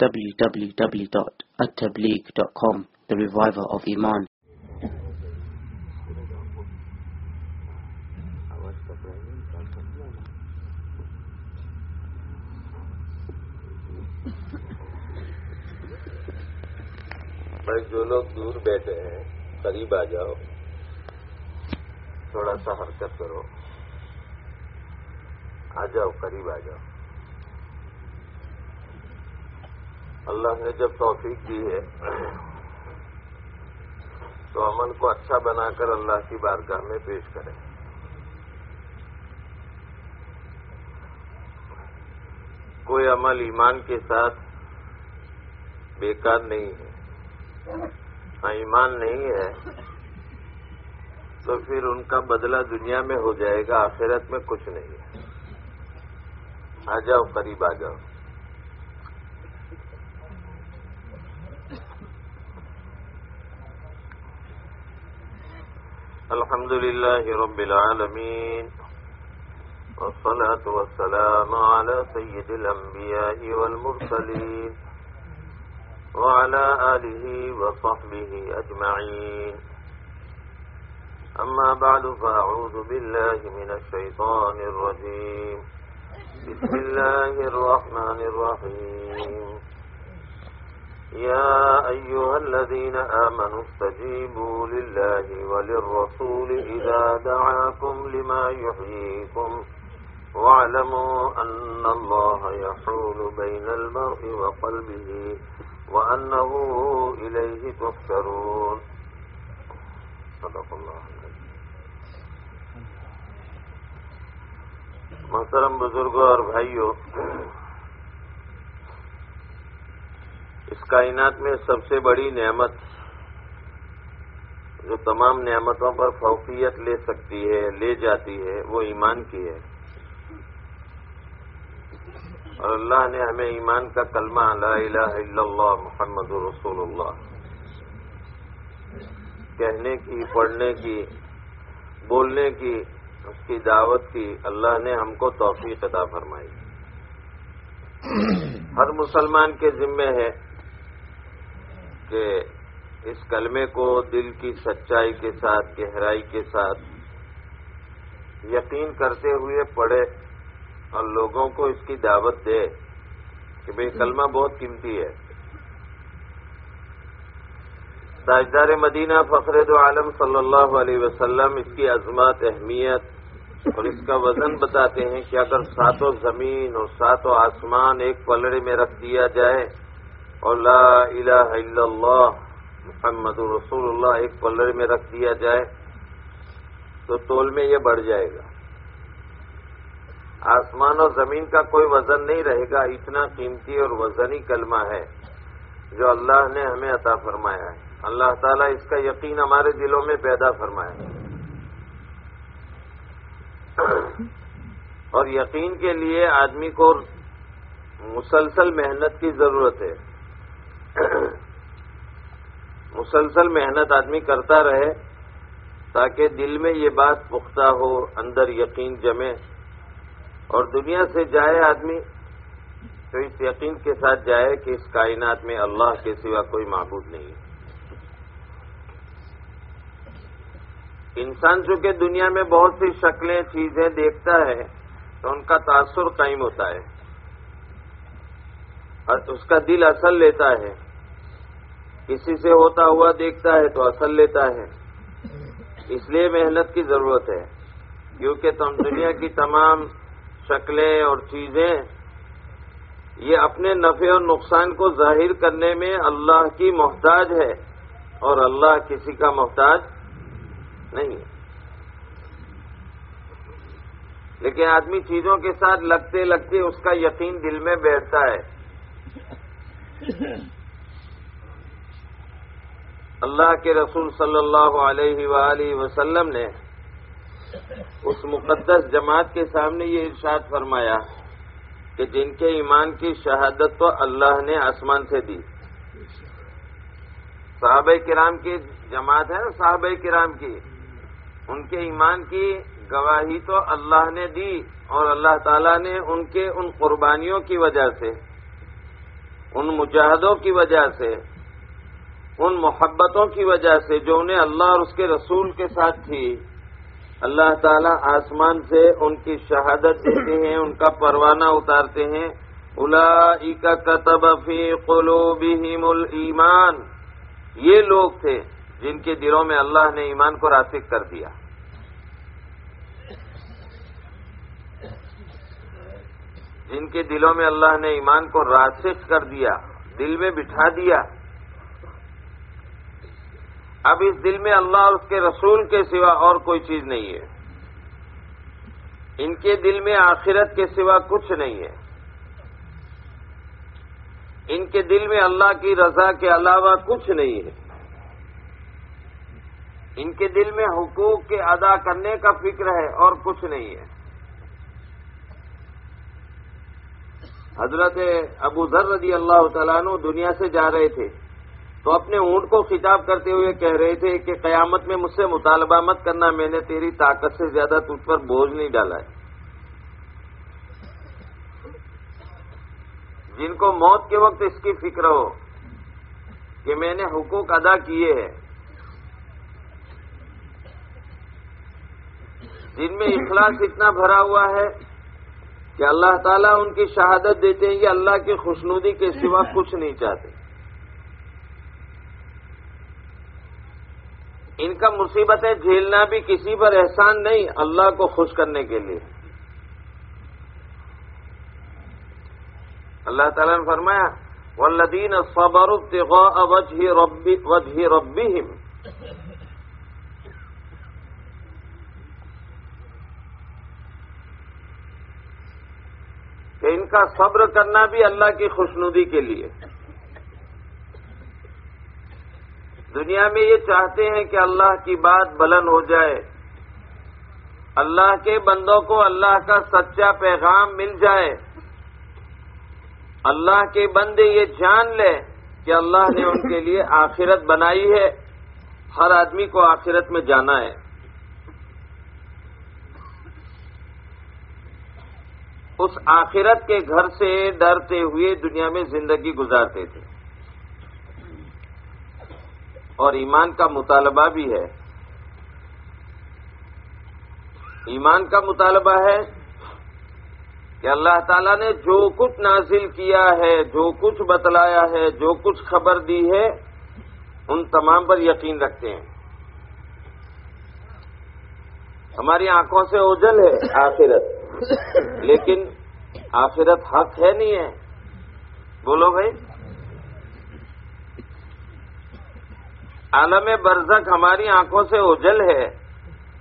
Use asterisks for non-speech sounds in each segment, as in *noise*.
www.attableek.com The Reviver of Iman. بھائی جو لوگ دور بیٹھے ہیں قریب آ جاؤ تھوڑا سا حرکت کرو آ جاؤ قریب آ جاؤ اللہ نے جب توفیق دی ہے، تو عمل کو اچھا بنا کر اللہ کی بارگاہ میں پیش کریں کوئی عمل ایمان کے ساتھ بیکار نہیں ہے۔ ہاں ایمان نہیں ہے، تو پھر ان کا بدلہ دنیا میں ہو جائے گا، آخرت میں کچھ نہیں ہے۔ آ جاؤ، قریب آ جاؤ۔ الحمد لله رب العالمين والصلاة والسلام على سيد الأنبياء والمرسلين وعلى آله وصحبه أجمعين. أما بعد فأعوذ بالله من الشيطان الرجيم. بسم الله الرحمن الرحيم. يا أيها الذين آمنوا استجيبوا لله وللرسول إذا دعاكم لما يحييكم. واعلموا أن الله يحول بين المرء وقلبه وأنه إليه تحشرون. صدق الله محترم بزرگوں اور بھائیوں اس کائنات میں سب سے بڑی نعمت جو تمام نعمتوں پر فوقیت لے سکتی ہے، لے جاتی ہے، وہ ایمان کی ہے۔ اور اللہ نے ہمیں ایمان کا کلمہ لا الہ الا اللہ محمد رسول اللہ کہنے کی، پڑھنے کی، بولنے کی، اس کی دعوت کی اللہ نے ہم کو توفیق عطا فرمائی۔ ہر مسلمان کے ذمے ہے۔ کہ اس کلمے کو دل کی سچائی کے ساتھ، گہرائی کے ساتھ یقین کرتے ہوئے پڑھے اور لوگوں کو اس کی دعوت دے کہ بھائی کلمہ بہت قیمتی ہے۔ تاجدار مدینہ فخر دو عالم صلی اللہ علیہ وسلم اس کی عظمت، اہمیت اور اس کا وزن بتاتے ہیں کہ اگر ساتوں زمین اور ساتوں آسمان ایک پلڑے میں رکھ دیا جائے اور لا الہ الا اللہ محمد رسول اللہ ایک پلڑے میں رکھ دیا جائے تو تول میں یہ بڑھ جائے گا۔ آسمان اور زمین کا کوئی وزن نہیں رہے گا، اتنا قیمتی اور وزنی کلمہ ہے جو اللہ نے ہمیں عطا فرمایا ہے۔ اللہ تعالیٰ اس کا یقین ہمارے دلوں میں پیدا فرمایا اور یقین کے لیے آدمی کو مسلسل محنت کی ضرورت ہے۔ *coughs* مسلسل محنت آدمی کرتا رہے تاکہ دل میں یہ بات پختہ ہو، اندر یقین جمے اور دنیا سے جائے آدمی تو اس یقین کے ساتھ جائے کہ اس کائنات میں اللہ کے سوا کوئی معبود نہیں انسان چونکہ دنیا میں بہت سی شکلیں، چیزیں دیکھتا ہے تو ان کا تاثر قائم ہوتا ہے اور اس کا دل اصل لیتا ہے۔ کسی سے ہوتا ہوا دیکھتا ہے تو اصل لیتا ہے۔ اس لیے محنت کی ضرورت ہے، کیونکہ تم دنیا کی تمام شکلیں اور چیزیں، یہ اپنے نفع اور نقصان کو ظاہر کرنے میں اللہ کی محتاج ہے اور اللہ کسی کا محتاج نہیں لیکن آدمی چیزوں کے ساتھ لگتے لگتے اس کا یقین دل میں بیٹھتا ہے۔ اللہ کے رسول صلی اللہ علیہ وآلہ وسلم نے اس مقدس جماعت کے سامنے یہ ارشاد فرمایا کہ جن کے ایمان کی شہادت تو اللہ نے آسمان سے دی۔ صحابہ کرام کی جماعت ہے نا صحابہ کرام کی۔ ان کے ایمان کی گواہی تو اللہ نے دی اور اللہ تعالیٰ نے ان کے ان قربانیوں کی وجہ سے، ان مجاہدوں کی وجہ سے ان محبتوں کی وجہ سے جو انہیں اللہ اور اس کے رسول کے ساتھ تھی، اللہ تعالیٰ آسمان سے ان کی شہادت دیتے ہیں، ان کا پروانہ اتارتے ہیں۔ الا کتب فی قلوبہم الایمان۔ یہ لوگ تھے جن کے دلوں میں اللہ نے ایمان کو راسک کر دیا۔ جن کے دلوں میں اللہ نے ایمان کو راسک کر دیا، دل میں بٹھا دیا۔ اب اس دل میں اللہ اور اس کے رسول کے سوا اور کوئی چیز نہیں ہے۔ ان کے دل میں آخرت کے سوا کچھ نہیں ہے۔ ان کے دل میں اللہ کی رضا کے علاوہ کچھ نہیں ہے۔ ان کے دل میں حقوق کے ادا کرنے کا فکر ہے اور کچھ نہیں ہے۔ حضرت ابو ذر رضی اللہ تعالیٰ دنیا سے جا رہے تھے۔ تو اپنے اونٹ کو خطاب کرتے ہوئے کہہ رہے تھے کہ قیامت میں مجھ سے مطالبہ مت کرنا، میں نے تیری طاقت سے زیادہ تجھ پر بوجھ نہیں ڈالا ہے۔ جن کو موت کے وقت اس کی فکر ہو کہ میں نے حقوق ادا کیے ہیں، جن میں اخلاص اتنا بھرا ہوا ہے کہ اللہ تعالیٰ ان کی شہادت دیتے ہیں، یہ اللہ کی خوشنودی کے سوا کچھ نہیں چاہتے۔ ان کا مصیبتیں جھیلنا بھی کسی پر احسان نہیں، اللہ کو خوش کرنے کے لیے۔ اللہ تعالیٰ نے فرمایا والذین صبروا ابتغاء وجہ ربی وجہ کہ ان کا صبر کرنا بھی اللہ کی خوشنودی کے لیے۔ دنیا میں یہ چاہتے ہیں کہ اللہ کی بات بلند ہو جائے۔ اللہ کے بندوں کو اللہ کا سچا پیغام مل جائے۔ اللہ کے بندے یہ جان لے کہ اللہ نے ان کے لیے آخرت بنائی ہے۔ ہر آدمی کو آخرت میں جانا ہے۔ اس آخرت کے گھر سے ڈرتے ہوئے دنیا میں زندگی گزارتے تھے۔ اور ایمان کا مطالبہ بھی ہے۔ ایمان کا مطالبہ ہے کہ اللہ تعالیٰ نے جو کچھ نازل کیا ہے، جو کچھ بتلایا ہے، جو کچھ خبر دی ہے، ان تمام پر یقین رکھتے ہیں۔ ہماری آنکھوں سے اوجل ہے آخرت، لیکن آخرت حق ہے نہیں ہے۔ بولو بھائی۔ عالم برزخ ہماری آنکھوں سے اوجل ہے،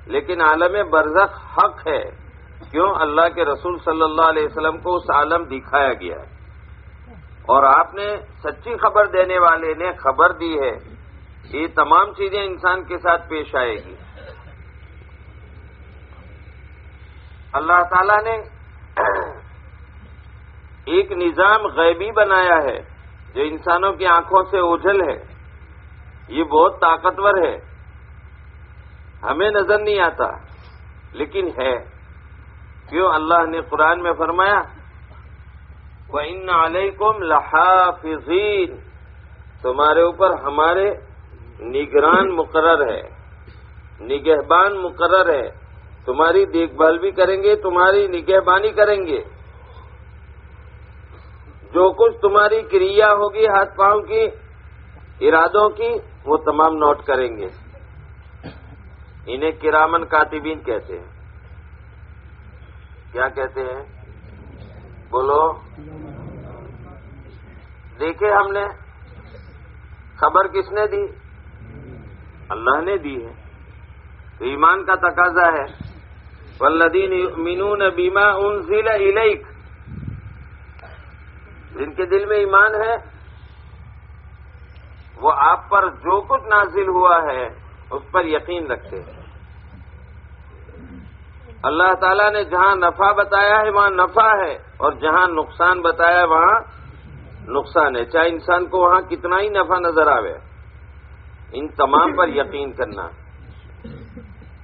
لیکن عالم برزخ حق ہے۔ کیوں؟ اللہ کے رسول صلی اللہ علیہ وسلم کو اس عالم دکھایا گیا ہے۔ اور آپ نے سچی خبر دینے والے نے خبر دی ہے۔ یہ تمام چیزیں انسان کے ساتھ پیش آئے گی۔ اللہ تعالی نے ایک نظام غیبی بنایا ہے، جو انسانوں کی آنکھوں سے اوجھل ہے۔ یہ بہت طاقتور ہے۔ ہمیں نظر نہیں آتا، لیکن ہے۔ کیوں اللہ نے قرآن میں فرمایا وہ ان علیکم لحافظین تمہارے اوپر ہمارے نگران مقرر ہے، نگہبان مقرر ہے۔ تمہاری دیکھ بھال بھی کریں گے، تمہاری نگہبانی کریں گے۔ جو کچھ تمہاری کریا ہوگی، ہاتھ پاؤں کی، ارادوں کی وہ تمام نوٹ کریں گے۔ انہیں کرامن کاتبین کہتے ہیں۔ کیا کہتے ہیں؟ بولو۔ دیکھے ہم نے خبر کس نے دی؟ اللہ نے دی ہے۔ تو ایمان کا تقاضا ہے۔ ولدین مینون بیما ان ضلع جن کے دل میں ایمان ہے وہ آپ پر جو کچھ نازل ہوا ہے اس پر یقین رکھتے ہیں۔ اللہ تعالیٰ نے جہاں نفع بتایا ہے وہاں نفع ہے اور جہاں نقصان بتایا وہاں نقصان ہے۔ چاہے انسان کو وہاں کتنا ہی نفع نظر آوے ان تمام پر یقین کرنا۔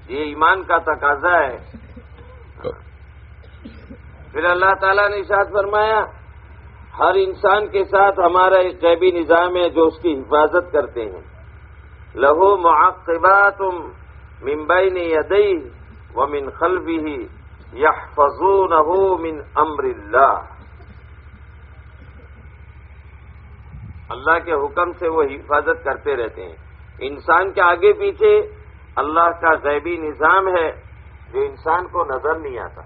یہ ایمان کا تقاضا ہے۔ پھر اللہ تعالیٰ نے اشاعت فرمایا ہر انسان کے ساتھ ہمارا ایک غیبی نظام ہے جو اس کی حفاظت کرتے ہیں۔ لہو معقبات ممبئی نے یدئی و من خلبی ہی من امر اللہ۔ اللہ کے حکم سے وہ حفاظت کرتے رہتے ہیں۔ انسان کے آگے پیچھے اللہ کا غیبی نظام ہے جو انسان کو نظر نہیں آتا۔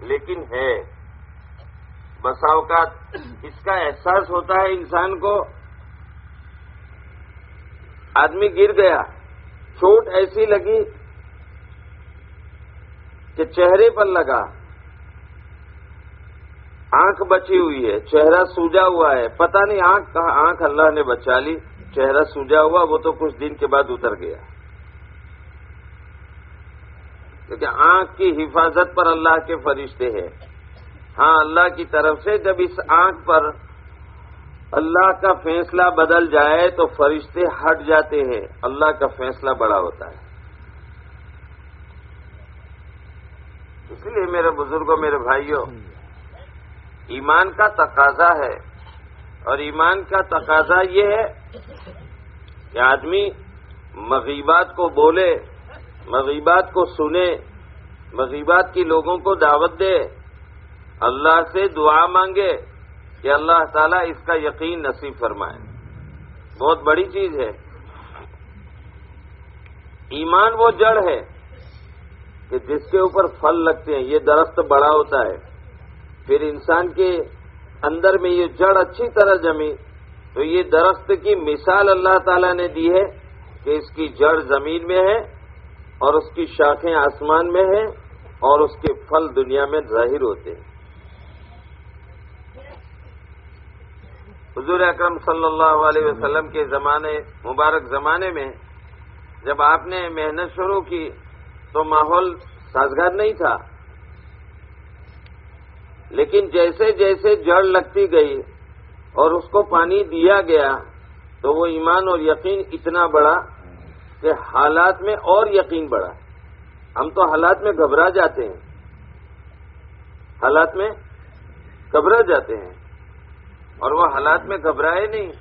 لیکن ہے۔ بسا اوقات اس کا احساس ہوتا ہے انسان کو آدمی گر گیا، چوٹ ایسی لگی کہ چہرے پر لگا۔ آنکھ بچی ہوئی ہے، چہرہ سوجا ہوا ہے۔ پتہ نہیں آنکھ کہاں، آنکھ اللہ نے بچا لی، چہرہ سوجا ہوا، وہ تو کچھ دن کے بعد اتر گیا۔ کیونکہ آنکھ کی حفاظت پر اللہ کے فرشتے ہیں۔ ہاں اللہ کی طرف سے جب اس آنکھ پر اللہ کا فیصلہ بدل جائے تو فرشتے ہٹ جاتے ہیں۔ اللہ کا فیصلہ بڑا ہوتا ہے۔ اس لیے میرے بزرگوں، میرے بھائیوں، ایمان کا تقاضا ہے۔ اور ایمان کا تقاضا یہ ہے کہ آدمی مغیبات کو بولے، مغیبات کو سنے، مغیبات کی لوگوں کو دعوت دے۔ اللہ سے دعا مانگے کہ اللہ تعالیٰ اس کا یقین نصیب فرمائے۔ بہت بڑی چیز ہے۔ ایمان وہ جڑ ہے کہ جس کے اوپر پھل لگتے ہیں، یہ درخت بڑا ہوتا ہے۔ پھر انسان کے اندر میں یہ جڑ اچھی طرح جمی، تو یہ درخت کی مثال اللہ تعالیٰ نے دی ہے کہ اس کی جڑ زمین میں ہے اور اس کی شاخیں آسمان میں ہیں اور اس کے پھل دنیا میں ظاہر ہوتے ہیں۔ حضور اکرم صلی اللہ علیہ وسلم کے زمانے، مبارک زمانے میں جب آپ نے محنت شروع کی تو ماحول سازگار نہیں تھا۔ لیکن جیسے جیسے جڑ لگتی گئی اور اس کو پانی دیا گیا تو وہ ایمان اور یقین اتنا بڑا کہ حالات میں اور یقین بڑھا۔ ہم تو حالات میں گھبرا جاتے ہیں۔ حالات میں گھبرا جاتے ہیں۔ اور وہ حالات میں گھبرائے نہیں،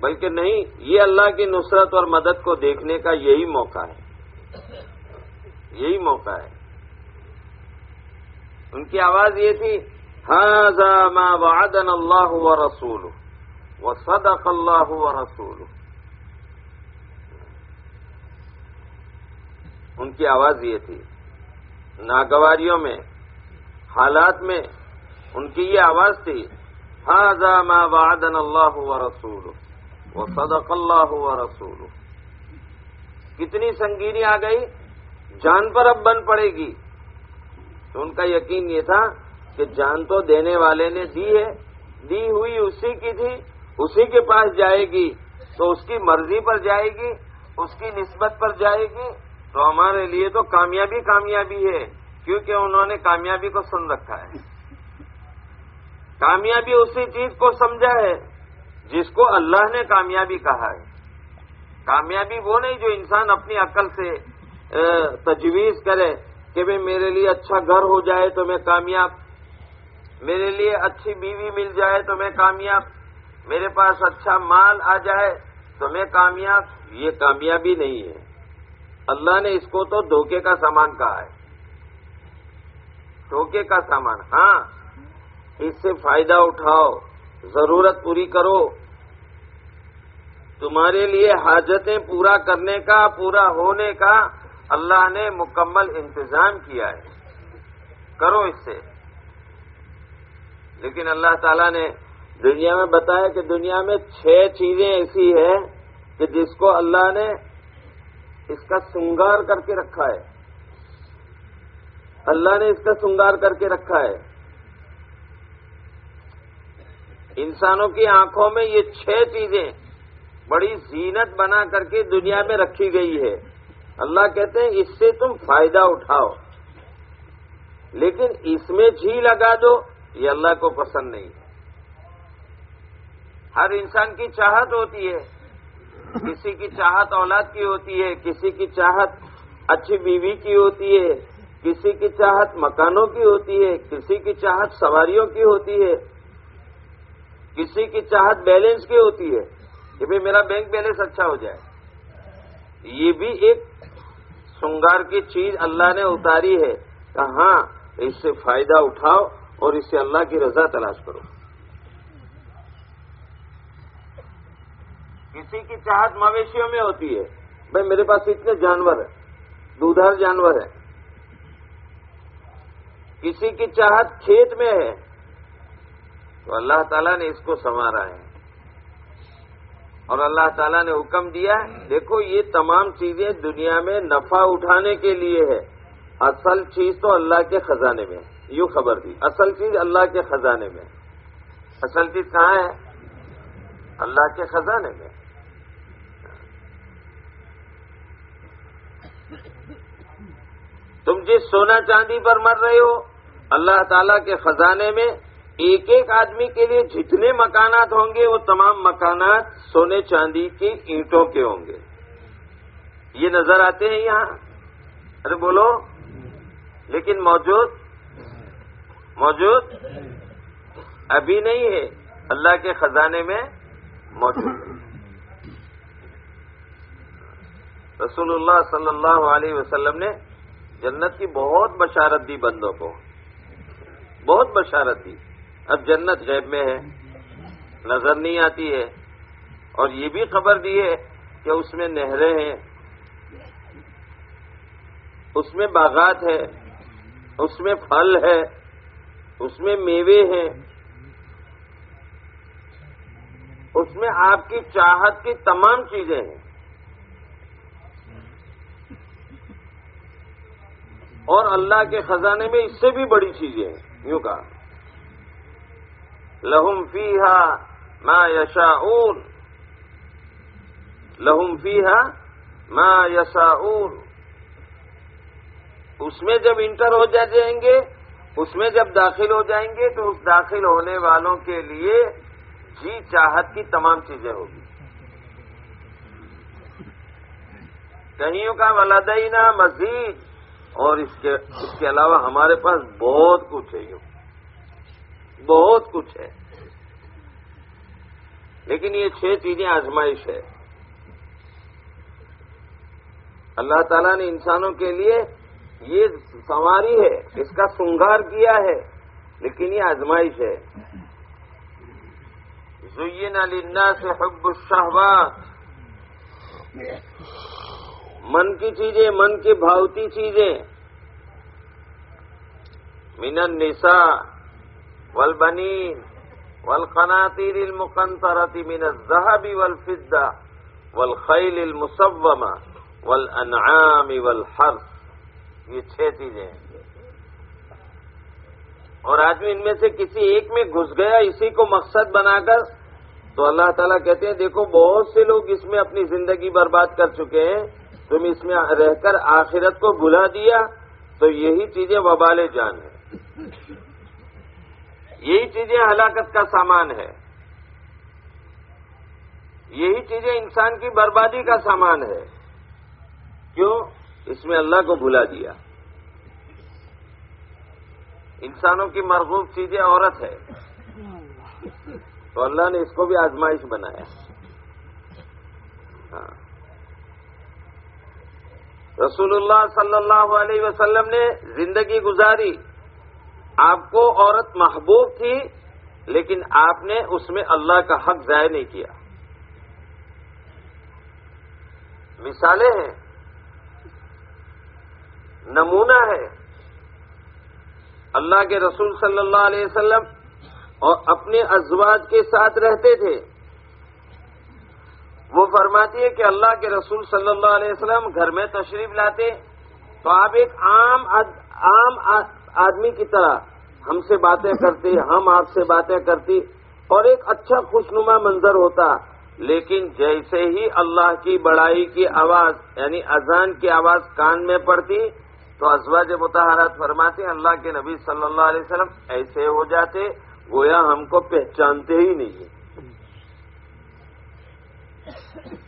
بلکہ نہیں، یہ اللہ کی نصرت اور مدد کو دیکھنے کا یہی موقع ہے۔ یہی موقع ہے۔ ان کی آواز یہ تھی ہاں ما وعدن اللہ و رسول و صدق اللہ و رسول ان کی آواز یہ تھی، ناگواریوں میں، حالات میں، ان کی یہ آواز تھی ہاں ما وعدن اللہ و رسول و صدق اللہ رسول کتنی سنگینی آ گئی؟ جان پر اب بن پڑے گی. تو ان کا یقین یہ تھا کہ جان تو دینے والے نے دی ہے، دی ہوئی اسی کی تھی، اسی کے پاس جائے گی۔ تو اس کی مرضی پر جائے گی، اس کی نسبت پر جائے گی۔ تو ہمارے لیے تو کامیابی کامیابی ہے، کیونکہ انہوں نے کامیابی کو سن رکھا ہے۔ کامیابی اسی چیز کو سمجھا ہے، جس کو اللہ نے کامیابی کہا ہے۔ کامیابی وہ نہیں جو انسان اپنی عقل سے تجویز کرے کہ بھائی میرے لیے اچھا گھر ہو جائے تو میں کامیاب۔ میرے لیے اچھی بیوی مل جائے تو میں کامیاب۔ میرے پاس اچھا مال آ جائے تو میں کامیاب۔ یہ کامیابی نہیں ہے۔ اللہ نے اس کو تو دھوکے کا سامان کہا ہے۔ دھوکے کا سامان ہاں۔ اس سے فائدہ اٹھاؤ، ضرورت پوری کرو۔ تمہارے لیے حاجتیں پورا کرنے کا، پورا ہونے کا اللہ نے مکمل انتظام کیا ہے۔ کرو اس سے۔ لیکن اللہ تعالیٰ نے دنیا میں بتایا کہ دنیا میں چھ چیزیں ایسی ہیں کہ جس کو اللہ نے اس کا سنگار کر کے رکھا ہے۔ اللہ نے اس کا سنگار کر کے رکھا ہے۔ انسانوں کی آنکھوں میں یہ چھ چیزیں بڑی زینت بنا کر کے دنیا میں رکھی گئی ہے۔ اللہ کہتے ہیں، اس سے تم فائدہ اٹھاؤ۔ لیکن اس میں جھی لگا دو، یہ اللہ کو پسند نہیں۔ ہر انسان کی چاہت ہوتی ہے۔ کسی کی چاہت اولاد کی ہوتی ہے، کسی کی چاہت اچھی بیوی کی ہوتی ہے۔ کسی کی چاہت مکانوں کی ہوتی ہے، کسی کی چاہت سواریوں کی ہوتی ہے۔ کسی کی چاہت بیلنس کی ہوتی ہے کہ بھائی میرا بینک بیلنس اچھا ہو جائے۔ یہ بھی ایک سنگار کی چیز اللہ نے اتاری ہے کہ ہاں اس سے فائدہ اٹھاؤ اور اس سے اللہ کی رضا تلاش کرو۔ کسی کی چاہت مویشیوں میں ہوتی ہے بھائی میرے پاس اتنے جانور ہیں، دودھار جانور ہیں۔ کسی کی چاہت کھیت میں ہے تو اللہ تعالیٰ نے اس کو سنوارا ہے۔ اور اللہ تعالیٰ نے حکم دیا دیکھو یہ تمام چیزیں دنیا میں نفع اٹھانے کے لیے ہے۔ اصل چیز تو اللہ کے خزانے میں یوں خبر دی۔ اصل چیز اللہ کے خزانے میں اصل چیز کہاں ہے؟ اللہ کے خزانے میں تم جس سونا چاندی پر مر رہے ہو، اللہ تعالی کے خزانے میں ایک ایک آدمی کے لیے جتنے مکانات ہوں گے، وہ تمام مکانات سونے چاندی کی اینٹوں کے ہوں گے۔ یہ نظر آتے ہیں یہاں؟ ارے بولو۔ لیکن موجود؟ موجود؟ ابھی نہیں ہے۔ اللہ کے خزانے میں موجود رسول اللہ صلی اللہ علیہ وسلم نے جنت کی بہت بشارت دی بندوں کو۔ بہت بشارت دی۔ اب جنت غیب میں ہے، نظر نہیں آتی ہے۔ اور یہ بھی خبر دی ہے کہ اس میں نہریں ہیں، اس میں باغات ہے اس میں پھل ہے اس میں میوے ہیں۔ اس میں آپ کی چاہت کی تمام چیزیں ہیں۔ اور اللہ کے خزانے میں اس سے بھی بڑی چیزیں ہیں۔ یوں کہا۔ لہم فی ہا ما یشا لہم فی ہا ما یشا اس میں جب انٹر ہو جائیں گے، اس میں جب داخل ہو جائیں گے، تو اس داخل ہونے والوں کے لیے جی چاہت کی تمام چیزیں ہوگی۔ کہیں کا ولادینہ مزید، اور اس کے اس کے علاوہ ہمارے پاس بہت کچھ ہے۔ یوں بہت کچھ ہے۔ لیکن یہ چھ چیزیں آزمائش ہے۔ اللہ تعالیٰ نے انسانوں کے لیے یہ سواری ہے، اس کا سنگار کیا ہے، لیکن یہ آزمائش ہے۔ زین علینا سے حب الشہوات من کی چیزیں، من کی بھاوتی چیزیں۔ من النساء والبنین والقناطیر المقنطرة من الذهب والفضة والخيل المصومة والانعام والحرث. یہ چھ چیزیں ہیں۔ اور آدمی ان میں سے کسی ایک میں گھس گیا، اسی کو مقصد بنا کر تو اللہ تعالیٰ کہتے ہیں، دیکھو، بہت سے لوگ اس میں اپنی زندگی برباد کر چکے ہیں، تم اس میں رہ کر آخرت کو بھلا دیا، تو یہی چیزیں وبال جان ہیں۔ یہی چیزیں ہلاکت کا سامان ہے۔ یہی چیزیں انسان کی بربادی کا سامان ہے۔ کیوں؟ اس میں اللہ کو بھلا دیا۔ انسانوں کی مرغوب چیزیں عورت ہے۔ تو اللہ نے اس کو بھی آزمائش بنایا۔ ہاں۔ رسول اللہ صلی اللہ علیہ وسلم نے زندگی گزاری۔ آپ کو عورت محبوب تھی، لیکن آپ نے اس میں اللہ کا حق ضائع نہیں کیا۔ مثالیں ہیں۔ نمونہ ہے۔ اللہ کے رسول صلی اللہ علیہ وسلم اور اپنے ازواج کے ساتھ رہتے تھے۔ وہ فرماتی ہے کہ اللہ کے رسول صلی اللہ علیہ وسلم گھر میں تشریف لاتے تو آپ ایک عام عام آدمی کی طرح ہم سے باتیں کرتے ہم آپ سے باتیں کرتی اور ایک اچھا خوشنما منظر ہوتا۔ لیکن جیسے ہی اللہ کی بڑائی کی آواز یعنی اذان کی آواز کان میں پڑتی، تو ازواج متحرات فرماتے، اللہ کے نبی صلی اللہ علیہ وسلم ایسے ہو جاتے، گویا ہم کو پہچانتے ہی نہیں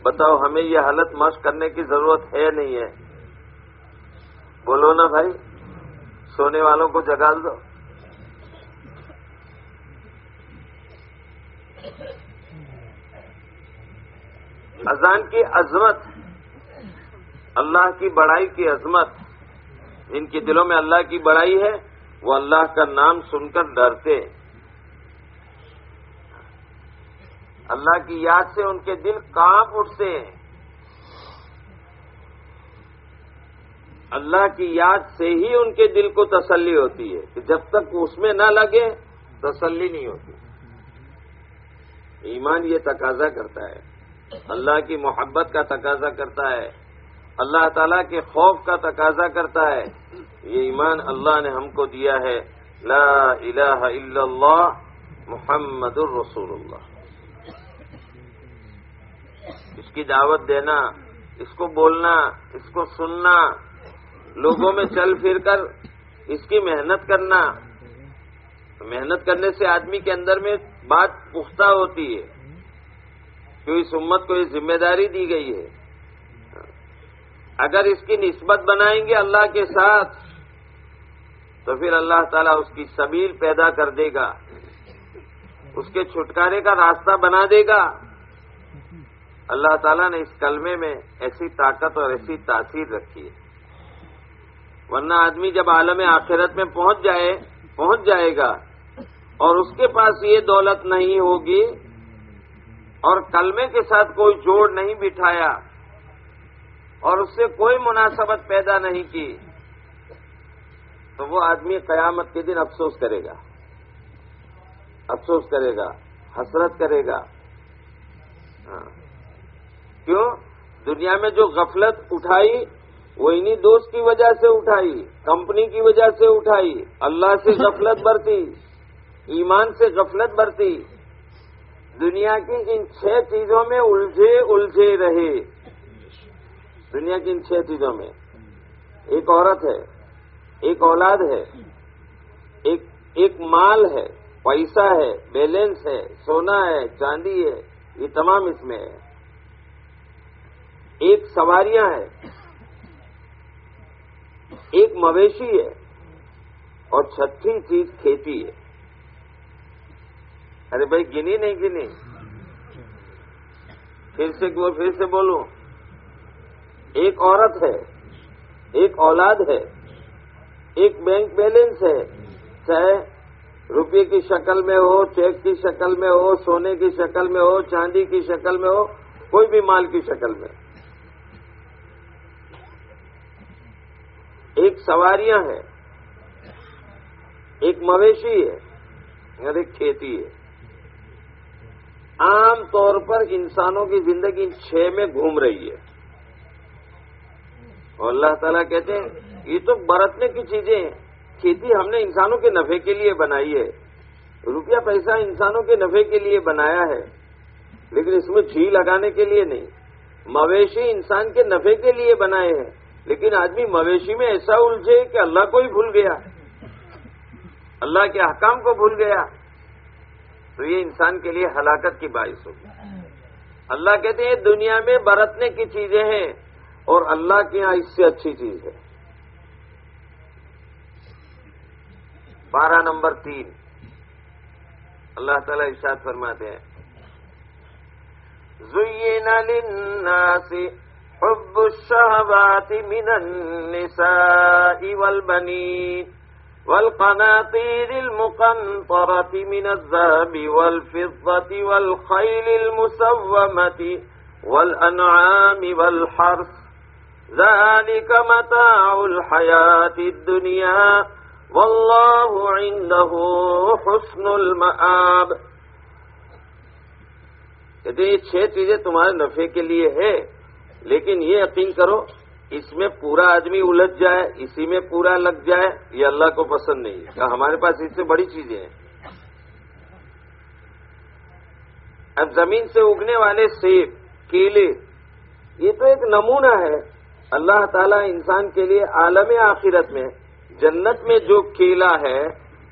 بتاؤ، ہمیں یہ حالت مشق کرنے کی ضرورت ہے نہیں ہے؟ بولو نا بھائی، سونے والوں کو جگال دو۔ اذان کی عظمت، اللہ کی بڑائی کی عظمت، ان کے دلوں میں اللہ کی بڑائی ہے، وہ اللہ کا نام سن کر ڈرتے اللہ کی یاد سے ان کے دل کانپ اٹھتے ہیں۔ اللہ کی یاد سے ہی ان کے دل کو تسلی ہوتی ہے کہ جب تک اس میں نہ لگے، تسلی نہیں ہوتی۔ ایمان یہ تقاضا کرتا ہے۔ اللہ کی محبت کا تقاضا کرتا ہے، اللہ تعالیٰ کے خوف کا تقاضا کرتا ہے۔ یہ ایمان اللہ نے ہم کو دیا ہے۔ لا الہ الا اللہ محمد الرسول اللہ اس کی دعوت دینا، اس کو بولنا، اس کو سننا، لوگوں میں چل پھر کر اس کی محنت کرنا۔ محنت کرنے سے آدمی کے اندر میں بات پختہ ہوتی ہے۔ کہ اس امت کو یہ ذمہ داری دی گئی ہے۔ اگر اس کی نسبت بنائیں گے اللہ کے ساتھ، تو پھر اللہ تعالیٰ اس کی سبیل پیدا کر دے گا۔ اس کے چھٹکارے کا راستہ بنا دے گا۔ اللہ تعالیٰ نے اس کلمے میں ایسی طاقت اور ایسی تاثیر رکھی ہے۔ ورنہ آدمی جب عالم آخرت میں پہنچ جائے پہنچ جائے گا اور اس کے پاس یہ دولت نہیں ہوگی اور کلمے کے ساتھ کوئی جوڑ نہیں بٹھایا اور اس سے کوئی مناسبت پیدا نہیں کی، تو وہ آدمی قیامت کے دن افسوس کرے گا۔ افسوس کرے گا، حسرت کرے گا۔ ہاں۔ کیوں؟ دنیا میں جو غفلت اٹھائی، وہ انہیں دوست کی وجہ سے اٹھائی، کمپنی کی وجہ سے اٹھائی، اللہ سے غفلت برتی، ایمان سے غفلت برتی۔ دنیا کی ان چھ چیزوں میں الجھے الجھے رہے۔ دنیا کی ان چھ چیزوں میں۔ ایک عورت ہے، ایک اولاد ہے، ایک ایک مال ہے، پیسہ ہے، بیلنس ہے، سونا ہے، چاندی ہے، یہ تمام اس میں ہے۔ ایک سواریاں ہیں، ایک مویشی ہے اور چھٹی چیز کھیتی ہے۔ ارے بھائی، گنی نہیں گنی؟ پھر سے پھر سے بولوں۔ ایک عورت ہے، ایک اولاد ہے، ایک بینک بیلنس ہے، چاہے روپے کی شکل میں ہو، چیک کی شکل میں ہو، سونے کی شکل میں ہو، چاندی کی شکل میں ہو، کوئی بھی مال کی شکل میں۔ ایک سواریاں ہیں، ایک مویشی ہے، اور ایک کھیتی ہے۔ عام طور پر انسانوں کی زندگی چھ میں گھوم رہی ہے۔ اور اللہ تعالیٰ کہتے ہیں، یہ تو برتنے کی چیزیں ہیں۔ کھیتی ہم نے انسانوں کے نفے کے لیے بنائی ہے۔ روپیہ پیسہ انسانوں کے نفے کے لیے بنایا ہے، لیکن اس میں جھی لگانے کے لیے نہیں۔ مویشی انسان کے نفے کے لیے بنائے ہیں، لیکن آدمی مویشی میں ایسا الجھے کہ اللہ کو ہی بھول گیا۔ اللہ کے حکام کو بھول گیا۔ تو یہ انسان کے لیے ہلاکت کی باعث ہوگی۔ اللہ کہتے ہیں دنیا میں برتنے کی چیزیں ہیں اور اللہ کے یہاں اس سے اچھی چیز ہے۔ بارہ نمبر تین۔ اللہ تعالی ارشاد فرماتے ہیں۔ زین للناس حب الشهوات من النساء والبنين۔ والقناطير المقنطرة من الذهب والفضة والخيل المسومة والأنعام والحرث. ذلك متاع الحياة الدنيا. والله عنده حسن المآب. کہتے یہ چھ چیزیں تمہارے نفے کے لیے ہے لیکن یہ یقین کرو اس میں پورا آدمی الجھ جائے، اسی میں پورا لگ جائے، یہ اللہ کو پسند نہیں کہ ہمارے پاس اس سے بڑی چیزیں ہیں؟ اب زمین سے اگنے والے سیب، کیلے، یہ تو ایک نمونہ ہے۔ اللہ تعالیٰ انسان کے لیے عالم آخرت میں، جنت میں جو کیلا ہے،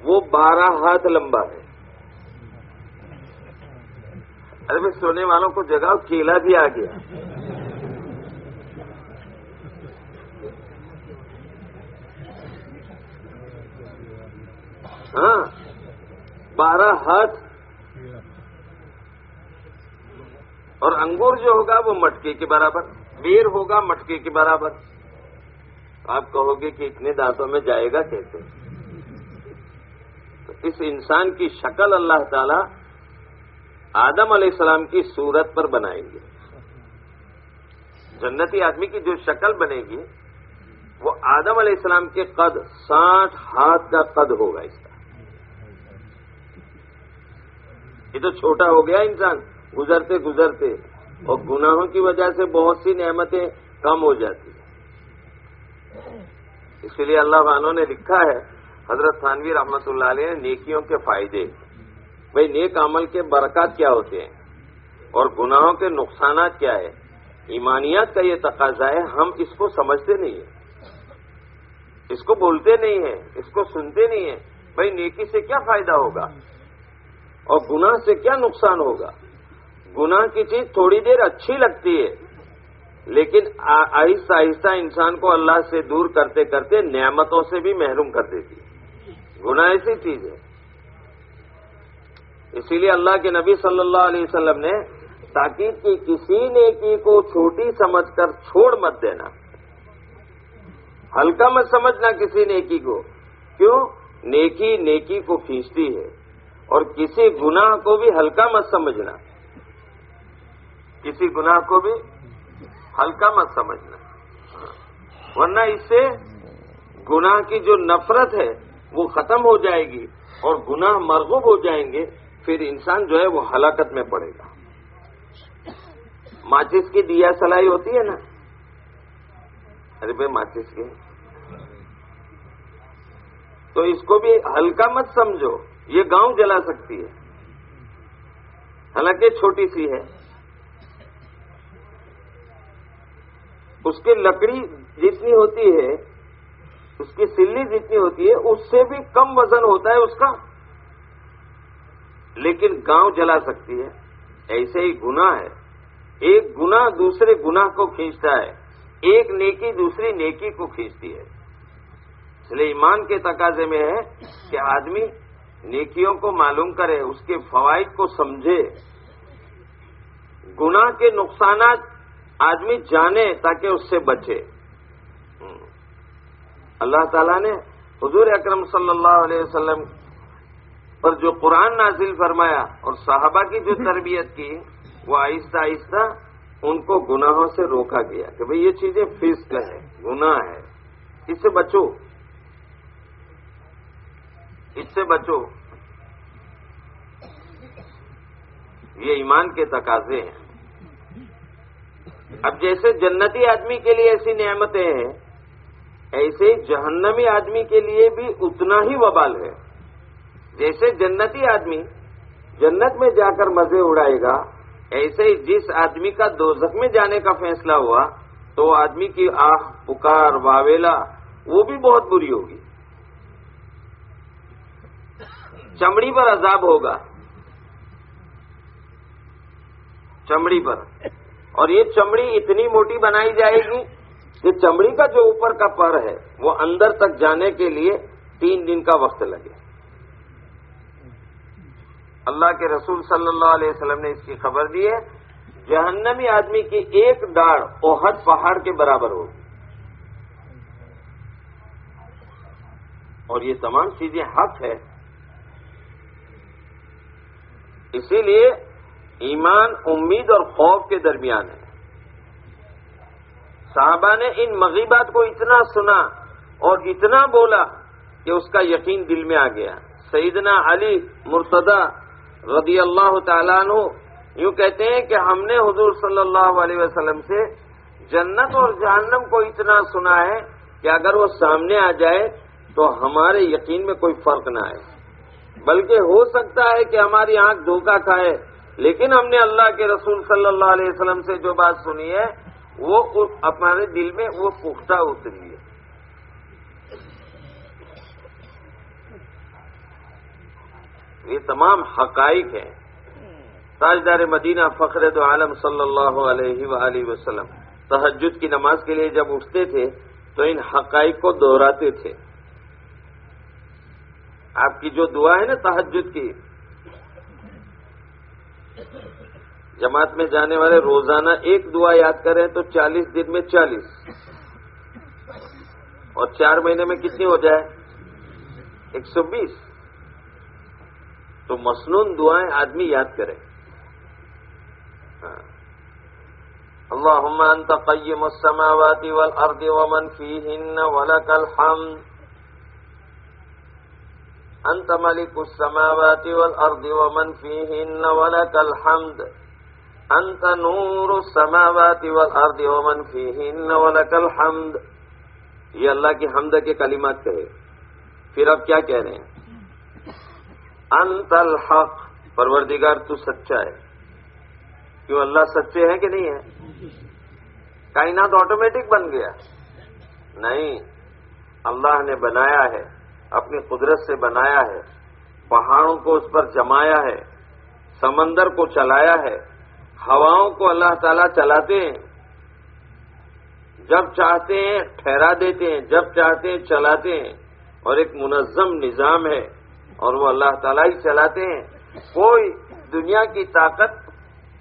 وہ بارہ ہاتھ لمبا ہے۔ ارے میں سونے والوں کو جگہ کیلا بھی آ گیا۔ ہاں بارہ ہاتھ۔ اور انگور جو ہوگا وہ مٹکے کے برابر بیر ہوگا مٹکے کے برابر۔ آپ کہو گے کہ اتنے دانتوں میں جائے گا کیسے؟ تو اس انسان کی شکل اللہ تعالی آدم علیہ السلام کی صورت پر بنائیں گے۔ جنتی آدمی کی جو شکل بنے گی، وہ آدم علیہ السلام کے قد ساٹھ ہاتھ کا قد ہوگا اس کا۔ یہ تو چھوٹا ہو گیا انسان، گزرتے گزرتے، اور گناہوں کی وجہ سے بہت سی نعمتیں کم ہو جاتی ہیں۔ اس لیے اللہ بانوں نے لکھا ہے، حضرت تھانوی رحمت اللہ علیہ نے نیکیوں کے فائدے۔ بھائی، نیک عمل کے برکات کیا ہوتے ہیں؟ اور گناہوں کے نقصانات کیا ہے ایمانیات کا یہ تقاضا ہے، ہم اس کو سمجھتے نہیں ہیں۔ اس کو بولتے نہیں ہیں، اس کو سنتے نہیں ہیں۔ بھائی، نیکی سے کیا فائدہ ہوگا؟ اور گناہ سے کیا نقصان ہوگا؟ گناہ کی چیز تھوڑی دیر اچھی لگتی ہے، لیکن آہستہ آہستہ انسان کو اللہ سے دور کرتے کرتے نعمتوں سے بھی محروم کر دیتی ہے۔ گناہ ایسی چیز ہے۔ اسی لیے اللہ کے نبی صلی اللہ علیہ وسلم نے تاکید کی، کسی نیکی کو چھوٹی سمجھ کر چھوڑ مت دینا۔ ہلکا مت سمجھنا کسی نیکی کو۔ کیوں؟ نیکی نیکی کو کھینچتی ہے۔ اور کسی گناہ کو بھی ہلکا مت سمجھنا۔ کسی گناہ کو بھی ہلکا مت سمجھنا۔ ورنہ اس سے گناہ کی جو نفرت ہے، وہ ختم ہو جائے گی اور گناہ مرغوب ہو جائیں گے، پھر انسان جو ہے وہ ہلاکت میں پڑے گا۔ ماچس کی دیا سلائی ہوتی ہے نا؟ ارے بھائی، ماچس کی۔ تو اس کو بھی ہلکا مت سمجھو۔ یہ گاؤں جلا سکتی ہے۔ حالانکہ چھوٹی سی ہے۔ اس کی لکڑی جتنی ہوتی ہے، اس کی سلی جتنی ہوتی ہے، اس سے بھی کم وزن ہوتا ہے اس کا۔ لیکن گاؤں جلا سکتی ہے۔ ایسے ہی گنا ہے۔ ایک گنا دوسرے گنا کو کھینچتا ہے۔ ایک نیکی دوسری نیکی کو کھینچتی ہے۔ اس لیے ایمان کے تقاضے میں ہے کہ آدمی نیکیوں کو معلوم کرے، اس کے فوائد کو سمجھے۔ گناہ کے نقصانات آدمی جانے تاکہ اس سے بچے۔ اللہ تعالیٰ نے حضور اکرم صلی اللہ علیہ وسلم پر جو قرآن نازل فرمایا اور صحابہ کی جو تربیت کی، وہ آہستہ آہستہ ان کو گناہوں سے روکا گیا کہ بھئی یہ چیزیں فسق ہے گناہ ہے اس سے بچو۔ اس سے بچو۔ یہ ایمان کے تقاضے ہیں۔ اب جیسے جنتی آدمی کے لیے ایسی نعمتیں ہیں، ایسے جہنمی آدمی کے لیے بھی اتنا ہی وبال ہے۔ جیسے جنتی آدمی جنت میں جا کر مزے اڑائے گا، ایسے ہی جس آدمی کا دوزخ میں جانے کا فیصلہ ہوا، تو آدمی کی آہ، پکار، واویلا، وہ بھی بہت بری ہوگی۔ چمڑی پر عذاب ہوگا۔ چمڑی پر۔ اور یہ چمڑی اتنی موٹی بنائی جائے گی کہ چمڑی کا جو اوپر کا پر ہے، وہ اندر تک جانے کے لیے تین دن کا وقت لگے۔ اللہ کے رسول صلی اللہ علیہ وسلم نے اس کی خبر دی ہے، جہنمی آدمی کی ایک ڈاڑ اوہد پہاڑ کے برابر ہوگی۔ اور یہ تمام چیزیں حق ہے۔ اسی لیے ایمان امید اور خوف کے درمیان ہے۔ صحابہ نے ان مغیبات کو اتنا سنا اور اتنا بولا کہ اس کا یقین دل میں آ گیا۔ سیدنا علی مرتدہ رضی اللہ تعالیٰ عنہ یوں کہتے ہیں کہ ہم نے حضور صلی اللہ علیہ وسلم سے جنت اور جہنم کو اتنا سنا ہے کہ اگر وہ سامنے آ جائے تو ہمارے یقین میں کوئی فرق نہ آئے۔ بلکہ ہو سکتا ہے کہ ہماری آنکھ دھوکہ کھائے، لیکن ہم نے اللہ کے رسول صلی اللہ علیہ وسلم سے جو بات سنی ہے، وہ ہمارے دل میں وہ پختہ اتری ہے۔ یہ تمام حقائق ہیں۔ تاجدار مدینہ فخر دو عالم صلی اللہ علیہ وآلہ وسلم تحجد کی نماز کے لیے جب اٹھتے تھے، تو ان حقائق کو دہراتے تھے۔ آپ کی جو دعا ہے نا تحجد کی، جماعت میں جانے والے روزانہ ایک دعا یاد کریں تو چالیس دن میں چالیس۔ اور چار مہینے میں کتنی ہو جائے؟ ایک سو بیس۔ تو مصنون دعائیں آدمی یاد کرے۔ ہاں۔ اللهم أنت قيم السماوات والأرض ومن فيهن ولك الحمد۔ أنت ملك السماوات والأرض ومن فيهن ولك الحمد. أنت نور السماوات والأرض ومن فيهن ولك الحمد. یہ اللہ کی حمد کے کلمات کہے. پھر اب کیا کہہ رہے ہیں؟ انت الحق. پروردگار تو سچا ہے. کیوں اللہ سچے ہیں کہ نہیں ہے کائنات آٹومیٹک بن گیا. نہیں. اللہ نے بنایا ہے. اپنی قدرت سے بنایا ہے، پہاڑوں کو اس پر جمایا ہے، سمندر کو چلایا ہے، ہواؤں کو اللہ تعالیٰ چلاتے ہیں۔ جب چاہتے ہیں ٹھہرا دیتے ہیں، جب چاہتے ہیں چلاتے ہیں۔ اور ایک منظم نظام ہے اور وہ اللہ تعالیٰ ہی چلاتے ہیں۔ کوئی دنیا کی طاقت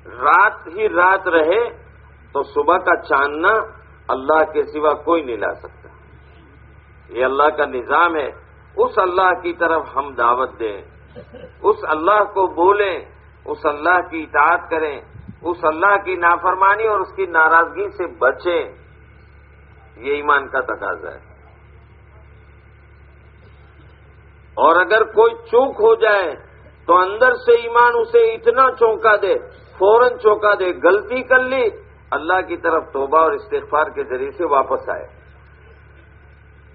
رات ہی رات رہے تو صبح کا چاندنا اللہ کے سوا کوئی نہیں لا سکتا۔ یہ اللہ کا نظام ہے۔ اس اللہ کی طرف ہم دعوت دیں۔ اس اللہ کو بولیں، اس اللہ کی اطاعت کریں، اس اللہ کی نافرمانی اور اس کی ناراضگی سے بچیں۔ یہ ایمان کا تقاضا ہے۔ اور اگر کوئی چوک ہو جائے تو اندر سے ایمان اسے اتنا چونکا دے، فوراً چونکا دے، غلطی کر لی، اللہ کی طرف توبہ اور استغفار کے ذریعے سے واپس آئے۔